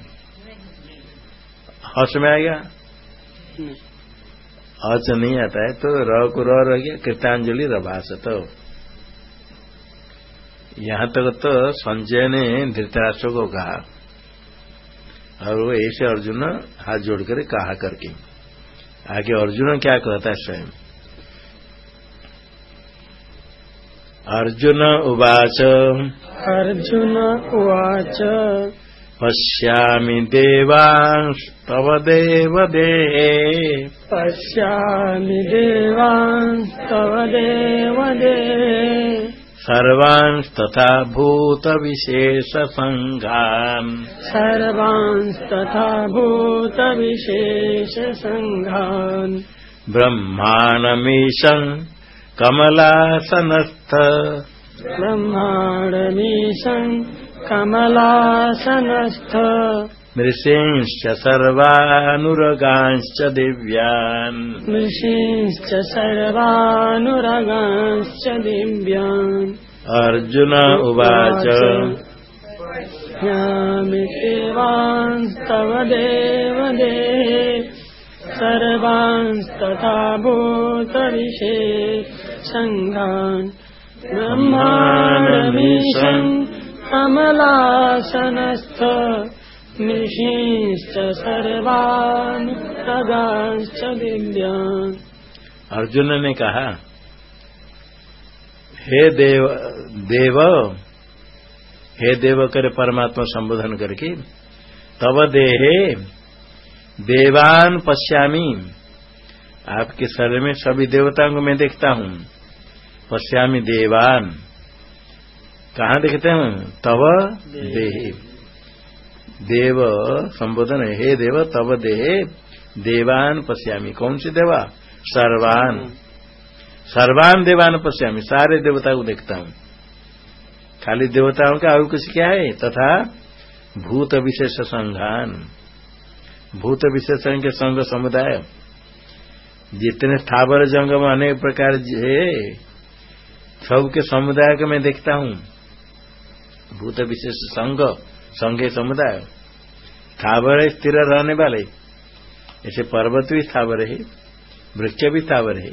हस में आ गया? अच नहीं आता है तो र को रह गया, कृतांजलि रभास तो। यहाँ तक तो संजय ने धृतराष्ट्र को कहा। और वो ऐसे अर्जुन हाथ जोड़कर कहा करके। आगे अर्जुन क्या कहता है स्वयं? अर्जुन उवाच। अर्जुन उवाच। पश्यामि देवांस्तव देवदेहे पश्यामि देवांस्तव देवदेहे सर्वांस्तथा भूतविशेषसङ्घान् सर्वांस्तथा भूतविशेषसङ्घान्। ब्रह्माणमीशम् कमलासनस्थ। ब्रह्माणमीशम् कमलासनस्थ। नृसिंश्च सर्वानुरगांश्च दिव्यान्। ऋषींश्च सर्वानुरगांश्च दिव्यान्। अर्जुन उवाच। यामि देवांस्तव देवदेहे सर्वांस्तथा भूतविशेषसङ्घान् ब्रह्माणमीशम् कमलासनस्थ ऋषींश्च सर्वान् प्रगांश्च दिव्यान्। अर्जुन ने कहा हे देव देव हे देव करे परमात्मा संबोधन करके तब देहे देवान पश्यामी। आपके शरीर में सभी देवताओं को मैं देखता हूँ। पश्यामी देवान। कहाँ देखते हूँ? तब देहे। देव संबोधन है। देव तब देहे। देवान पश्यामी। कौन सी देवा? सर्वान। सर्वान देवान पश्यामी। सारे देवता को देखता हूँ। खाली देवताओं का और कुछ क्या है? तथा भूत विशेष संघान भूत विशेष के संघ समुदाय। जितने स्थावर जंगम अनेक प्रकार है सबके समुदाय को मैं देखता हूँ। भूत विशेष संघ संघ समुदाय। स्थावर है स्थिर रहने वाले। ऐसे पर्वत भी स्थावर है, वृक्ष भी स्थावर है।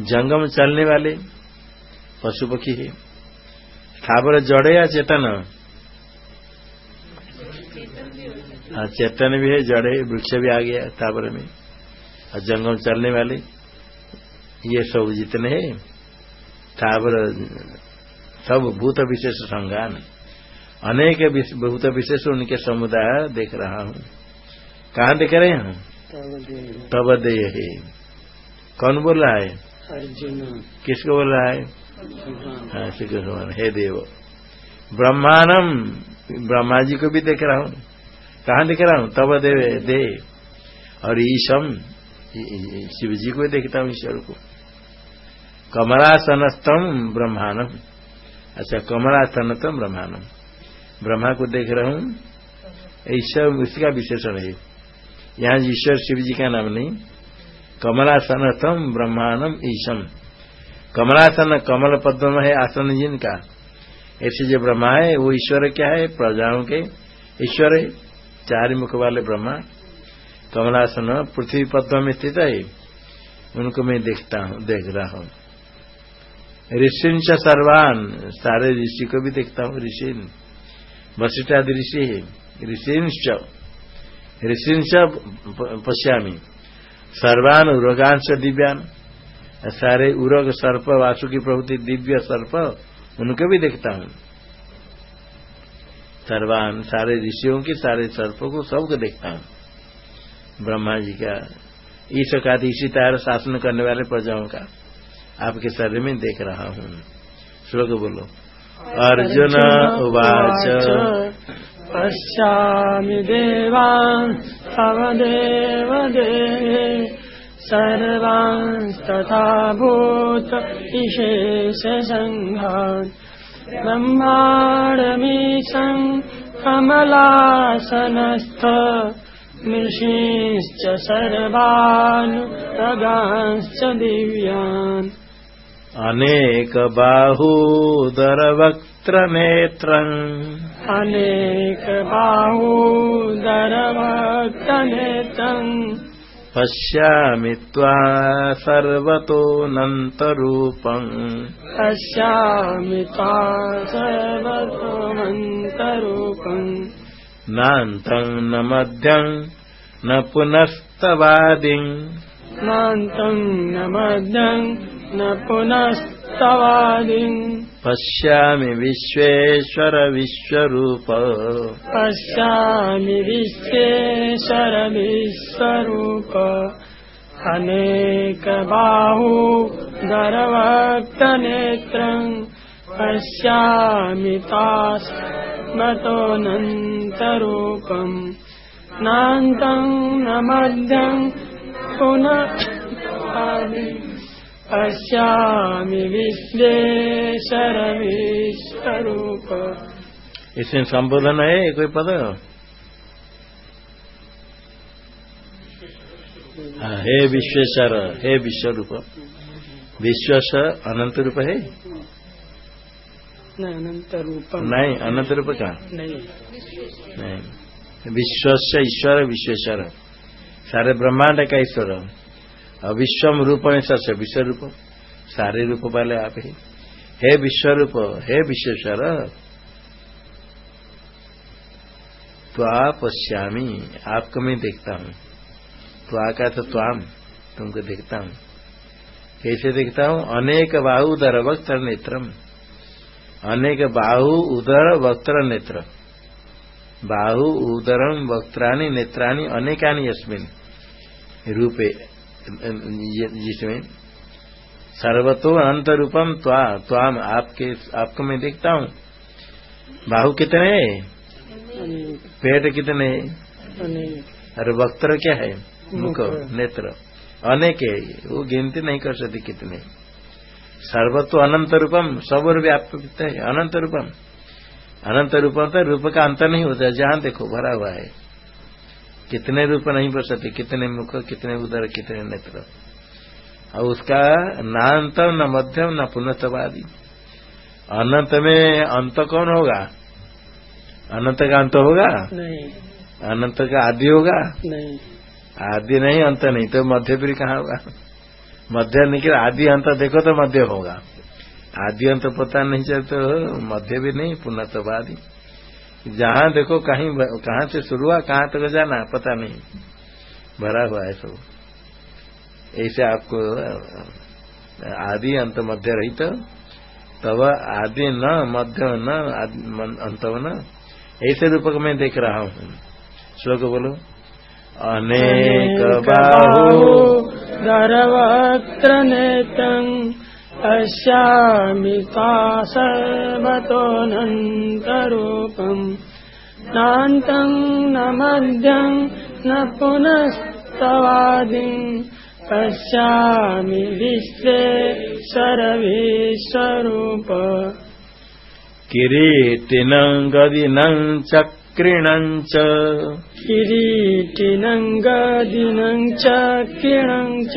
जंगम चलने वाले पशु पक्षी है। स्थावर जड़ या चेतन? हाँ चेतन भी है, जड़ है वृक्ष भी आ गया स्थावर में। और जंगम चलने वाले, ये सब जितने हैं स्थावर सब भूत विशेष संज्ञान। अनेक भूत विशेष उनके समुदाय देख रहा हूँ। कहाँ देख रहे हैं? तब देय है कौन बोल रहा है? अर्जुन। किसको बोल रहा है? हाँ श्री कृष्ण भगवान, हे देव। ब्रह्मांडम ब्रह्मा जी को भी देख रहा हूँ। कहाँ देख रहा हूँ? तब देव दे। और ईशम। शिव जी को भी देखता हूँ ईश्वर को। कमलासनस्तम ब्रह्मांडम अच्छा कमलासनतम ब्रह्मांडम ब्रह्मा को देख रहा हूँ। ईश्वर, उसका विशेषण है। यहाँ ईश्वर शिव जी का नाम नहीं। कमलासनतम ब्रह्मांडम ईशम कमलासन कमल पद्म है आसन जिनका। ऐसे जो ब्रह्मा है, वो ईश्वर क्या है? प्रजाओं के ईश्वर है। चार मुख वाले ब्रह्मा। कमलासन पृथ्वी पद्म में स्थित है। उनको मैं देखता हूँ, देख रहा हूँ। ऋषिंच सर्वान। सारे ऋषि को भी देखता हूँ, ऋषिन। वशिष्ठ आदि ऋषि है। ऋषिंश ऋषिंश पश्यामी। सर्वान उरोगांश दिव्यान। सारे उरग सर्प, वासुकी प्रभुति दिव्य सर्प, उनको भी देखता हूँ। सर्वान, सारे ऋषियों के, सारे सर्पों को सबको देखता हूँ। ब्रह्मा जी का ईश का शासन करने वाले प्रजाओं का। आपके शरीर में देख रहा हूँ। श्लोक बोलो। अर्जुन उवाच। पश्यामि देवान् तव देवदेहे सर्वांस्तथा भूत विशेषसङ्घान्। ब्रह्माणमीशम् कमलासनस्थ मिषींश्च सर्वानुरगांश्च दिव्यान् अनेकबाहूदरवक्त्रनेत्रम् अनेकबाहूदरवक्तनेत्रम् पश्यामि त्वा सर्वतोऽनन्तरूपम्। पश्यामि ता सर्वतोमन्तरूपम् नान्तम् न मध्यम् न पुनस्तवादिम् नान्तम् न मध्यम् न पुनस्तवादिम् पश्यामि विश्वेश्वर विश्वरूप पश्यामि विश्वेश्वर विश्वरूप अनेकबाहु गर्वक्तनेत्रम् पश्यामि तास्मतोऽनन्तरूपम्। नान्तम् न मध्यम् पुनः पश्यामि विश्वेश्वर विश्वरूप इसमें संबोधन है कोई पद? हाँ, हे विश्वेश्वर हे विश्वरूप। विश्वस अनंत रूप है? न अनंत रूप नहीं अनंत रूप का? नहीं। नहीं। विश्वस्य ईश्वर विश्वेश्वर। सारे ब्रह्मांड का ईश्वर। और विश्वम रूप में सच विश्व रूप सारे रूप वाले आप ही। हे विश्व रूप हे विश्वेश्वर तो आप पश्यामी आपको मैं देखता हूँ। तो आका तो त्वाम, तुमको देखता हूँ। कैसे देखता हूँ? अनेक बाहु उदर वक्त्र नेत्रम। अनेक बाहु उदर वक्त्र नेत्र। बाहु उदरम वक्त्राणि नेत्राणि अनेकानि यस्मिन। रूपे जिसमें सर्वतो अनंत रूपम त्वा त्वाम आपके आपको मैं देखता हूँ। बाहु कितने हैं? पेट कितने हैं? और वक्त्र क्या है? मुख मुख। नेत्र। अनेक है वो गिनती नहीं कर सकती कितने। सर्वतो अनंत रूपम सब और व्याप्त है अनंत रूपम अनंत रूपम तो रूप का अंतर नहीं होता जहाँ देखो भरा हुआ है। कितने रूप नहीं कर सकते कितने मुख कितने उदर कितने नेत्र। और उसका न अंत न मध्यम न पुनस्तवादी। अनंत में अंत कौन होगा? अनंत का अंत होगा? नहीं। अनंत का आदि होगा? नहीं। आदि नहीं अंत नहीं तो मध्य फिर कहाँ होगा? मध्य निकल आदि अंत देखो तो मध्य होगा। आदि अंत पता नहीं चल तो मध्य भी नहीं पुनः तो जहाँ देखो कहीं कहाँ से शुरू हुआ कहाँ तक तो जाना पता नहीं। भरा हुआ है सब। ऐसे आपको आदि अंत मध्य रही तो तब आदि न मध्य न अंत न ऐसे रूप को मैं देख रहा हूँ। श्लोक बोलो। अनेक बाहु गर्वत्र नेत्रम् पश्यामि ता सर्वतोऽनन्तरूपम्। नान्तम् न मध्यम् न पुनस्तवादिम् पश्यामि विश्वेश्वर विश्वरूप किरीटिनं गदिनं चक्रिणं च। किरीटिनम् गदिनम् च किरणम् च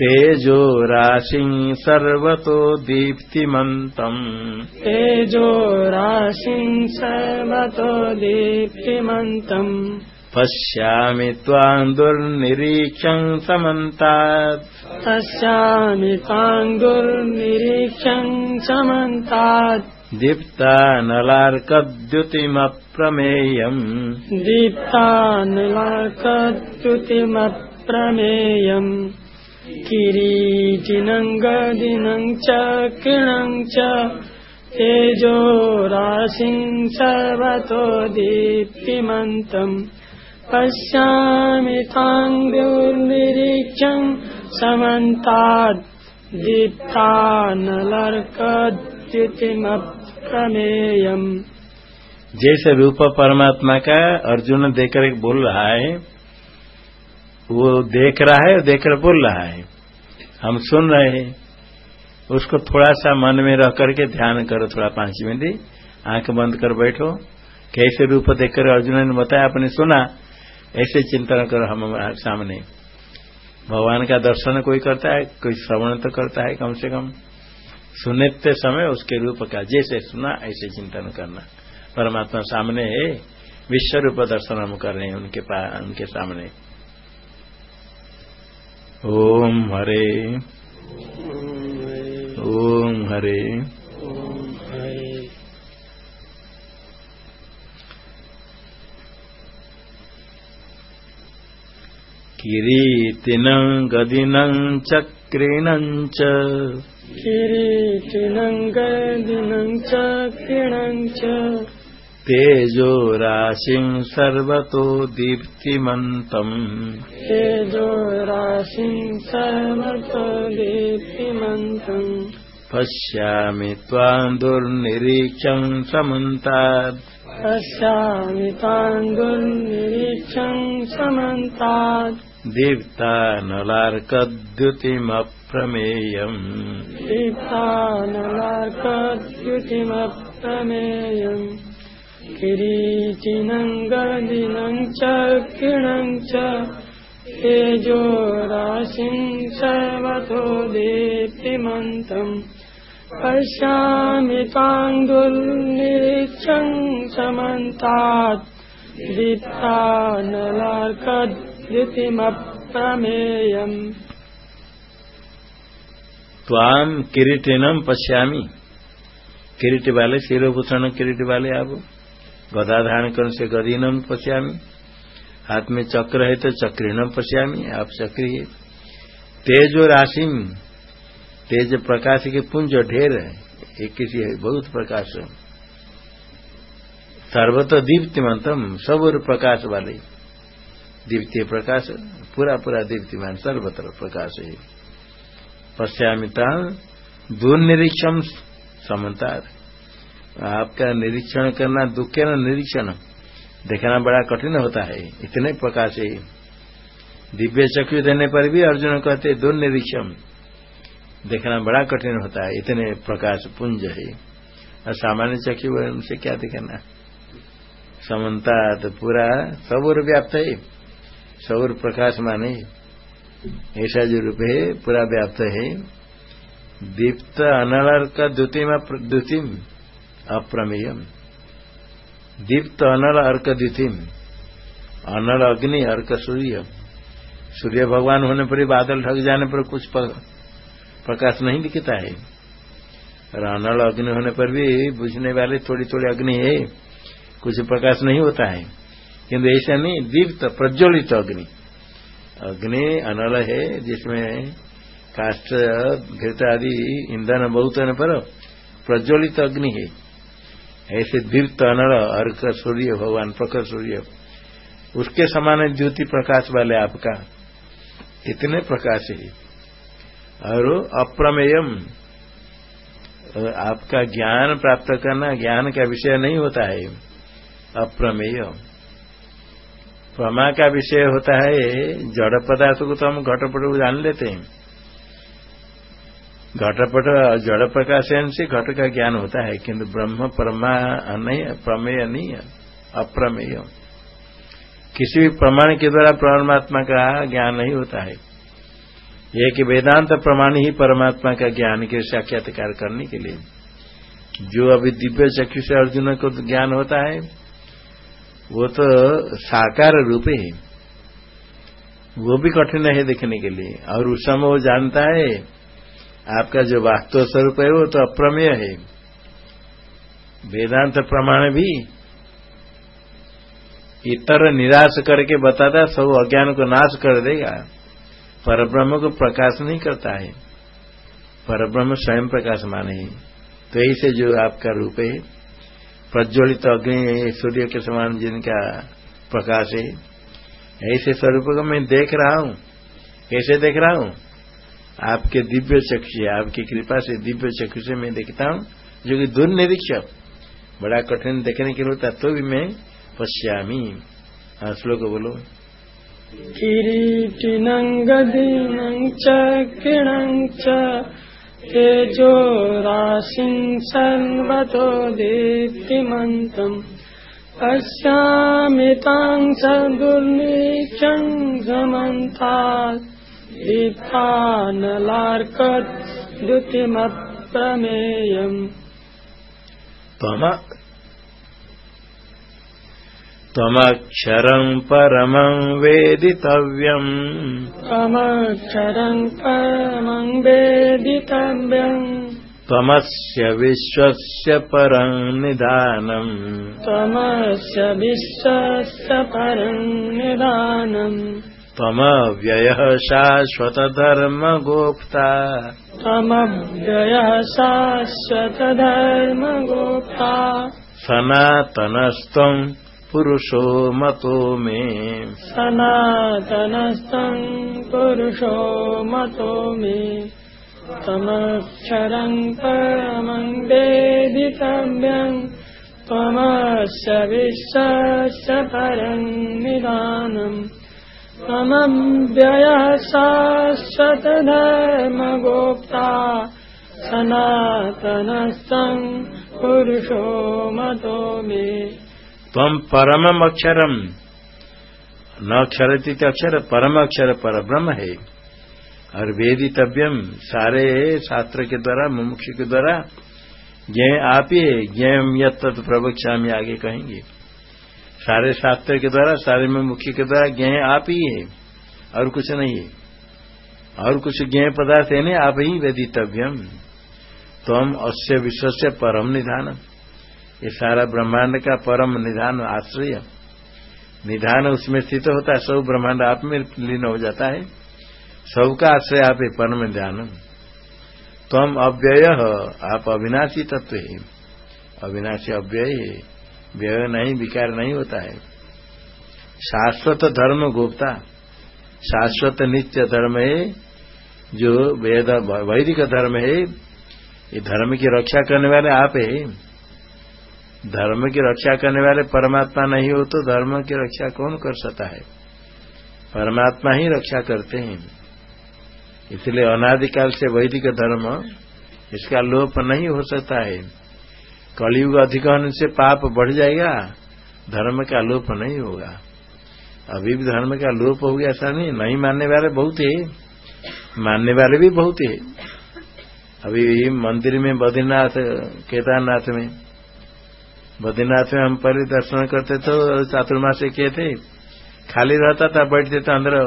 तेजो राशिं सर्वतो दीप्तिमन्तम् तेजो राशिं सर्वतो दीप्तिमन्तम् पश्यामि त्वाम् दुर्निरीक्षम् समन्तात्। पश्यामि ताङ्गुर्निरीक्षम् समन्तात्। दीप्तानलार्कद्युतिमप्रमेयम् दीप्तानलाकद्युतिमप्रमेयम् किरीटिनम् गदिनम् च किरणम् च तेजो राशिम् सर्वतो दीप्तिमन्तम् पश्यामि ताङ्गुर्निरीक्षम् समन्तात् दीप्तानलर्कद्युतिमप्रमेयम्। जैसे रूप परमात्मा का अर्जुन देखकर एक बोल रहा है वो देख रहा है देखकर बोल रहा है। हम सुन रहे हैं। उसको थोड़ा सा मन में रह करके ध्यान करो थोड़ा पाँच मिनट। आँख बंद कर बैठो। कैसे रूप देखकर अर्जुन ने बताया, आपने सुना? ऐसे चिंतन करो हम सामने। भगवान का दर्शन कोई करता है, कोई श्रवण तो करता है कम से कम। सुनते समय उसके रूप का, जैसे सुना, ऐसे चिंतन करना। परमात्मा सामने है। विश्व रूप दर्शन हम कर रहे हैं उनके उनके सामने। ओम हरे। ओम हरे। किरीटिनं गदिनं चक्रिणं च। किरीटिनं गदिनं तेजो राशिं सर्वतो दीप्तिमन्तम्। तेजो राशिं सर्वतो दीप्तिमन्तम्। पश्यामि त्वाम् दुर्निरीक्षम् समन्तात् पश्यामि तान् दुर्निरीक्षम् समन्तात् दीप्तानलार्कद्युतिमप्रमेयम्। दीप्तानलार्कद्युतिमप्रमेयम् किरीचिनं गदिनं च किणं च तेजो राशिं सर्वतो दीप्तिमन्तम् पश्यामि ताङ्गुल्निरीक्षं समन्तात् दीप्तानलार्कद्युतिमप्रमेयम् त्वाम किरीटिनम पश्यामी किरीट वाले शिरोभूषण किरीट वाले आप गदा धारण करने से गदीनम पश्यामी। हाथ में चक्र है तो चक्रीनम पश्यामी। आप चक्री है तेजो राशि तेज प्रकाश के पुंज ढेर है। एक किसी है, बहुत प्रकाश सर्वत दीप्तिमंतम, सब प्रकाश वाले। दीप्ति प्रकाश, पूरा पूरा दीप्तिमान, सर्वत्र प्रकाश है। पश्चामिता दुर्निरीक्षण समता आपका निरीक्षण करना, दुख न निरीक्षण? देखना बड़ा कठिन होता है, इतने प्रकाश है दिव्य चक्र देने पर भी अर्जुन कहते दुर्निरीक्षण देखना बड़ा कठिन होता है, इतने प्रकाश पुंज है। और सामान्य चक्षु उनसे क्या दिखाना? समन्ता तो पूरा, सौर व्याप्त है। सौर प्रकाश माने। ऐसा जो रूप है, पूरा व्याप्त है। दीप्त अनल का द्वितीय द्वितीय अप्रमेयम। दीप्त अनल अर्क द्वितीय अनल अग्नि अर्क सूर्य सूर्य भगवान होने पर बादल ढक जाने पर कुछ प्रकाश नहीं दिखता है। और अनल अग्नि होने पर भी बुझने वाले थोड़ी थोड़ी अग्नि है। कुछ प्रकाश नहीं होता है। किंतु ऐसा नहीं दीप्त प्रज्वलित अग्नि। अग्नि अनल है, जिसमें काष्ट घृत आदि ईंधन बहुत होने पर प्रज्वलित अग्नि है। ऐसे दीप्त अनल अर्क सूर्य भगवान, प्रखर सूर्य। उसके समान ज्योति प्रकाश वाले आपका। इतने प्रकाश है। और अप्रमेयम आपका ज्ञान प्राप्त करना, ज्ञान का विषय नहीं होता है। अप्रमेय। प्रमा का विषय होता है, जड़ पदार्थ को तो हम घटपट जान लेते हैं। घटपट जड़ प्रकाशन से घट का ज्ञान होता है किंतु ब्रह्म परमा नहीं प्रमेय नहीं है अप्रमेय। किसी भी प्रमाण के द्वारा परमात्मा का ज्ञान नहीं होता है। यह कि वेदांत प्रमाण ही परमात्मा का ज्ञान के साक्षात्कार करने के लिए। जो अभी दिव्य चक्षु से अर्जुन को ज्ञान होता है, वो तो साकार रूप है। वो भी कठिन है देखने के लिए। और उस समय वो जानता है आपका जो वास्तव स्वरूप है, वो तो अप्रमेय है। वेदांत प्रमाण भी इतर निराश करके बताता, सब अज्ञान को नाश कर देगा। परब्रह्म को प्रकाश नहीं करता है। परब्रह्म स्वयं प्रकाश माने तो ऐसे जो आपका रूप है, प्रज्वलित अग्नि सूर्य के समान जिनका प्रकाश है, ऐसे स्वरूप को मैं देख रहा हूँ। कैसे देख रहा हूँ? आपके दिव्य चक्षु आपकी कृपा से दिव्य चक्षु से मैं देखता हूँ, जो कि दुर्निरीक्षक बड़ा कठिन देखने के लिए तो भी मैं पश्यामी। हाँ श्लोक बोलो। किरीटिनं गदिनं च, किणं तेजो राशिं सर्वतो दीप्तिमन्तम् अस्यामितां स दुर्नीचं समन्तात् दीप्तानलार्कत् द्युतिमप्रमेयम्। त्वम। त्वमक्षरम् परमम् वेदितव्यम्। त्वमक्षरम् परमम् वेदितव्यम्। त्वमस्य विश्वस्य परम् निधानम् त्वमस्य विश्वस्य परम् निधानम् त्वमव्ययः शाश्वतधर्मगोप्ता। त्वमव्ययः शाश्वतधर्मगोप्ता। सनातनस्त्वम् पुरुषो मतो मे। सनातनस्तम् पुरुषो मतो मे। तमक्षरम् परमम् वेदितव्यम् त्वमस्य विश्वस्य परम् निदानम् त्वमव्ययः शाश्वतधर्मगोप्ता सनातनस्तम् पुरुषो मतो मे। त्वम् परमम् अक्षरम् न अक्षरती अक्षर परम अक्षर पर ब्रह्म है। और वेदितव्यम सारे शास्त्र के द्वारा मुमुक्ष के द्वारा। ज्ञ आप ही है ज्ञम यत प्रवक्षा में आगे कहेंगे। सारे शास्त्र के द्वारा, सारे मुमुखी के द्वारा ज्ञ आप ही है, और कुछ नहीं है। और कुछ ज्ञ पदार्थ है, नहीं, आप ही वेदितव्यम। तम अस्य विश्व से परम निधान। ये सारा ब्रह्मांड का परम निधान आश्रय। निधान उसमें स्थित होता है, सब ब्रह्मांड आप में लीन हो जाता है। सबका आश्रय आप है परम ध्यान तम अव्यय, आप अविनाशी तत्व है। अविनाशी अव्यय। है व्यय नहीं, विकार नहीं होता है। शाश्वत धर्म गोप्ता। शाश्वत नित्य धर्म है, जो वेद, वैदिक धर्म है, ये धर्म की रक्षा करने वाले आप है। धर्म की रक्षा करने वाले परमात्मा नहीं हो तो धर्म की रक्षा कौन कर सकता है? परमात्मा ही रक्षा करते हैं। इसलिए अनादिकाल से वैदिक धर्म, इसका लोप नहीं हो सकता है। कलयुग अधिक होने से पाप बढ़ जाएगा, धर्म का लोप नहीं होगा। अभी भी धर्म का लोप हो गया, ऐसा नहीं नहीं मानने वाले बहुत है। मानने वाले भी बहुत है। अभी मंदिर में बद्रीनाथ, केदारनाथ में, बद्रीनाथ में हम पहले दर्शन करते थे चातुर्मास से किए थे। खाली रहता था बैठते थे अंदर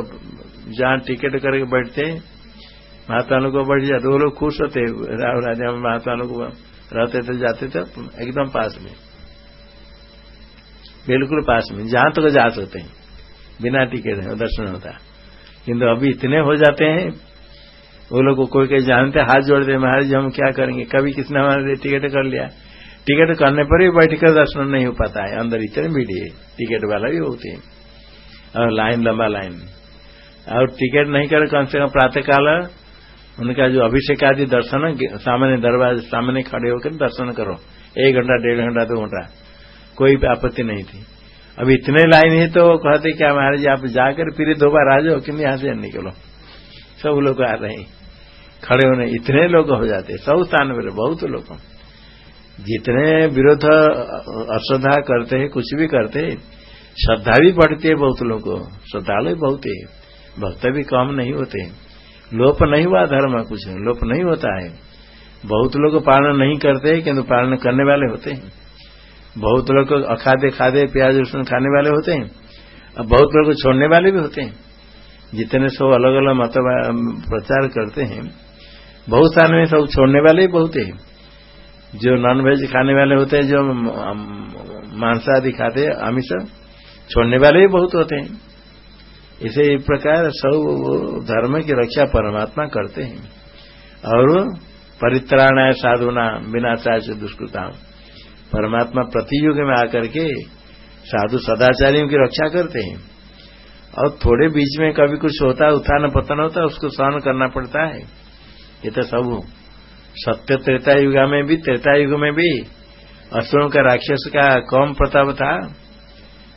जहाँ टिकट करके बैठते। महात्माओं को बैठ जाते, वो लोग खुश होते राजा महात्माओं को। रहते थे, जाते थे, एकदम पास में। बिल्कुल पास में, जहाँ तक तो जा सकते हैं। बिना टिकट दर्शन होता। किंतु अभी इतने हो जाते हैं, वो लोग कोई कोई जानते, हाथ जोड़ते महाराज जी, हम क्या करेंगे? कभी किसने हमारे टिकट कर लिया? टिकट करने पर भी बैठकर दर्शन नहीं हो पाता है, अंदर इतने भीड़ है। टिकट वाला भी होते हैं। और लाइन, लंबा लाइन। और टिकट नहीं करे, कम से कम प्रातः काल उनका जो अभिषेक आदि दर्शन, सामने दरवाजे, सामने खड़े होकर दर्शन करो। एक घंटा, डेढ़ घंटा, दो घंटा। कोई आपत्ति नहीं थी। अब इतने लाइन है तो कहते, क्या महाराज, आप जाकर फिर दो बार आ जाओ, कि यहाँ से निकलो? सब लोग आ रहे हैं। खड़े होने, इतने लोग हो जाते। सब स्थान पर, बहुत लोग। जितने विरोध, अश्रद्धा करते हैं, कुछ भी करते हैं, श्रद्धा भी बढ़ती है बहुत लोगों को। श्रद्धालु बहुत है। भक्त भी कम नहीं होते लोप नहीं हुआ, धर्म कुछ लोप नहीं होता है। बहुत लोग पालन नहीं करते, किंतु पालन करने वाले होते हैं। बहुत लोग अखादे खादे प्याज रसुन खाने वाले होते हैं अब बहुत लोग छोड़ने वाले भी होते हैं। जितने सब अलग अलग मत प्रचार करते हैं, बहुत सारे में सब छोड़ने वाले ही बहुत है। जो नॉन वेज खाने वाले होते हैं, जो मांसा खाते खाते आमिष, छोड़ने वाले भी बहुत होते हैं। इसे इस प्रकार सब धर्म की रक्षा परमात्मा करते हैं। और परित्राणाय साधुना बिना चाहे दुष्कृता परमात्मा प्रतियुग में आकर के साधु सदाचारियों की रक्षा करते हैं। और थोड़े बीच में कभी कुछ होता है उत्थान पतन होता है उसको सहन करना पड़ता है। ये तो सब सत्य त्रेता युग में भी, त्रेता युग में भी असुरों का राक्षस का कम प्रताप था?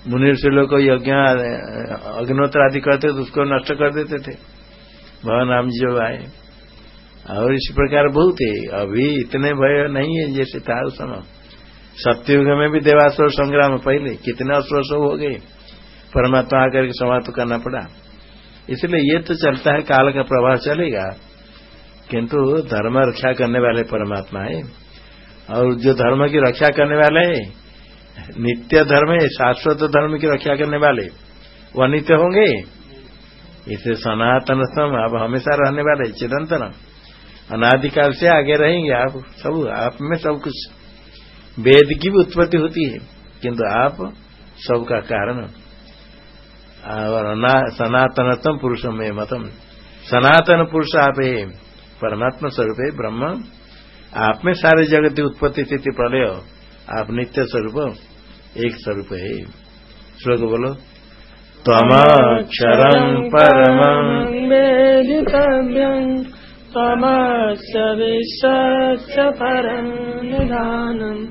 मुनि से लोग को यज्ञ अग्नोत्र आदि करते तो उसको नष्ट कर देते थे। भगवान राम जी जो आए, और इस प्रकार बहुत है अभी इतने भय नहीं है जैसे था उस समय। सत्ययुग में भी देवासुर संग्राम पहले, कितने असुर सब हो गए। परमात्मा आकर के समाप्त करना पड़ा। इसलिए ये तो चलता है, काल का प्रभाव चलेगा। किंतु धर्म रक्षा करने वाले परमात्मा है। और जो धर्म की रक्षा करने वाले है नित्य धर्म है, शाश्वत धर्म की रक्षा करने वाले। वो नित्य होंगे। इसे सनातन सम अब हमेशा रहने वाले, चिरंतन। अनादिकाल से आगे रहेंगे आप, सब, आप में सब कुछ। वेद की भी उत्पत्ति होती है, किंतु आप सबका कारण। और सनातनतम पुरुष में मतम। सनातन पुरुष आप है, परमात्मा स्वरूप है, ब्रह्म। आप में सारे जगत उत्पत्ति स्थिति प्रलय। आप नित्य स्वरूप एक स्वरूप है। श्लोक बोलो त्वमक्षरम् परमम् वेदितव्यम् त्वमस्य विश्वस्य परम् निधानम्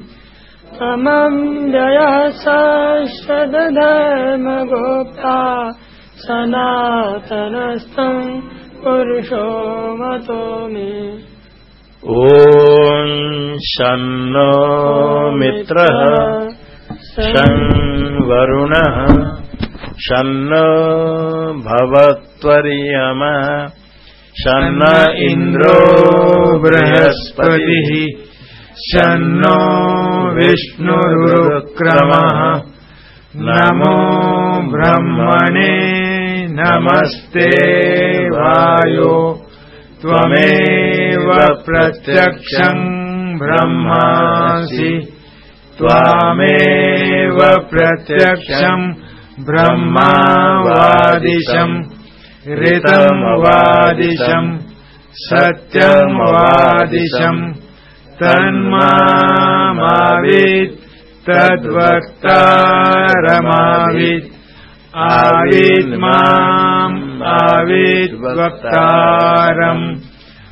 त्वमम् व्ययशाश्वतधर्मगोप्ता सनातनस्थम् पुरुषो मतो मे ॐ शन्नो मित्रः शन् वरुणः शन्न भवत्वरियमा शन्न इन्द्रो बृहस्पतिः शन्नो विष्णुरुक्रमः नमो ब्रह्मणे नमस्ते वायो त्वमेव प्रत्यक्षम् ब्रह्मासि त्वामेव प्रत्यक्षम् ब्रह्मावादिशम् ऋतम् वादिशम् सत्यम् वादिशम् तन्मावित् तद्वक्तारमावित् आवित् माम् आविद् वक्तारम्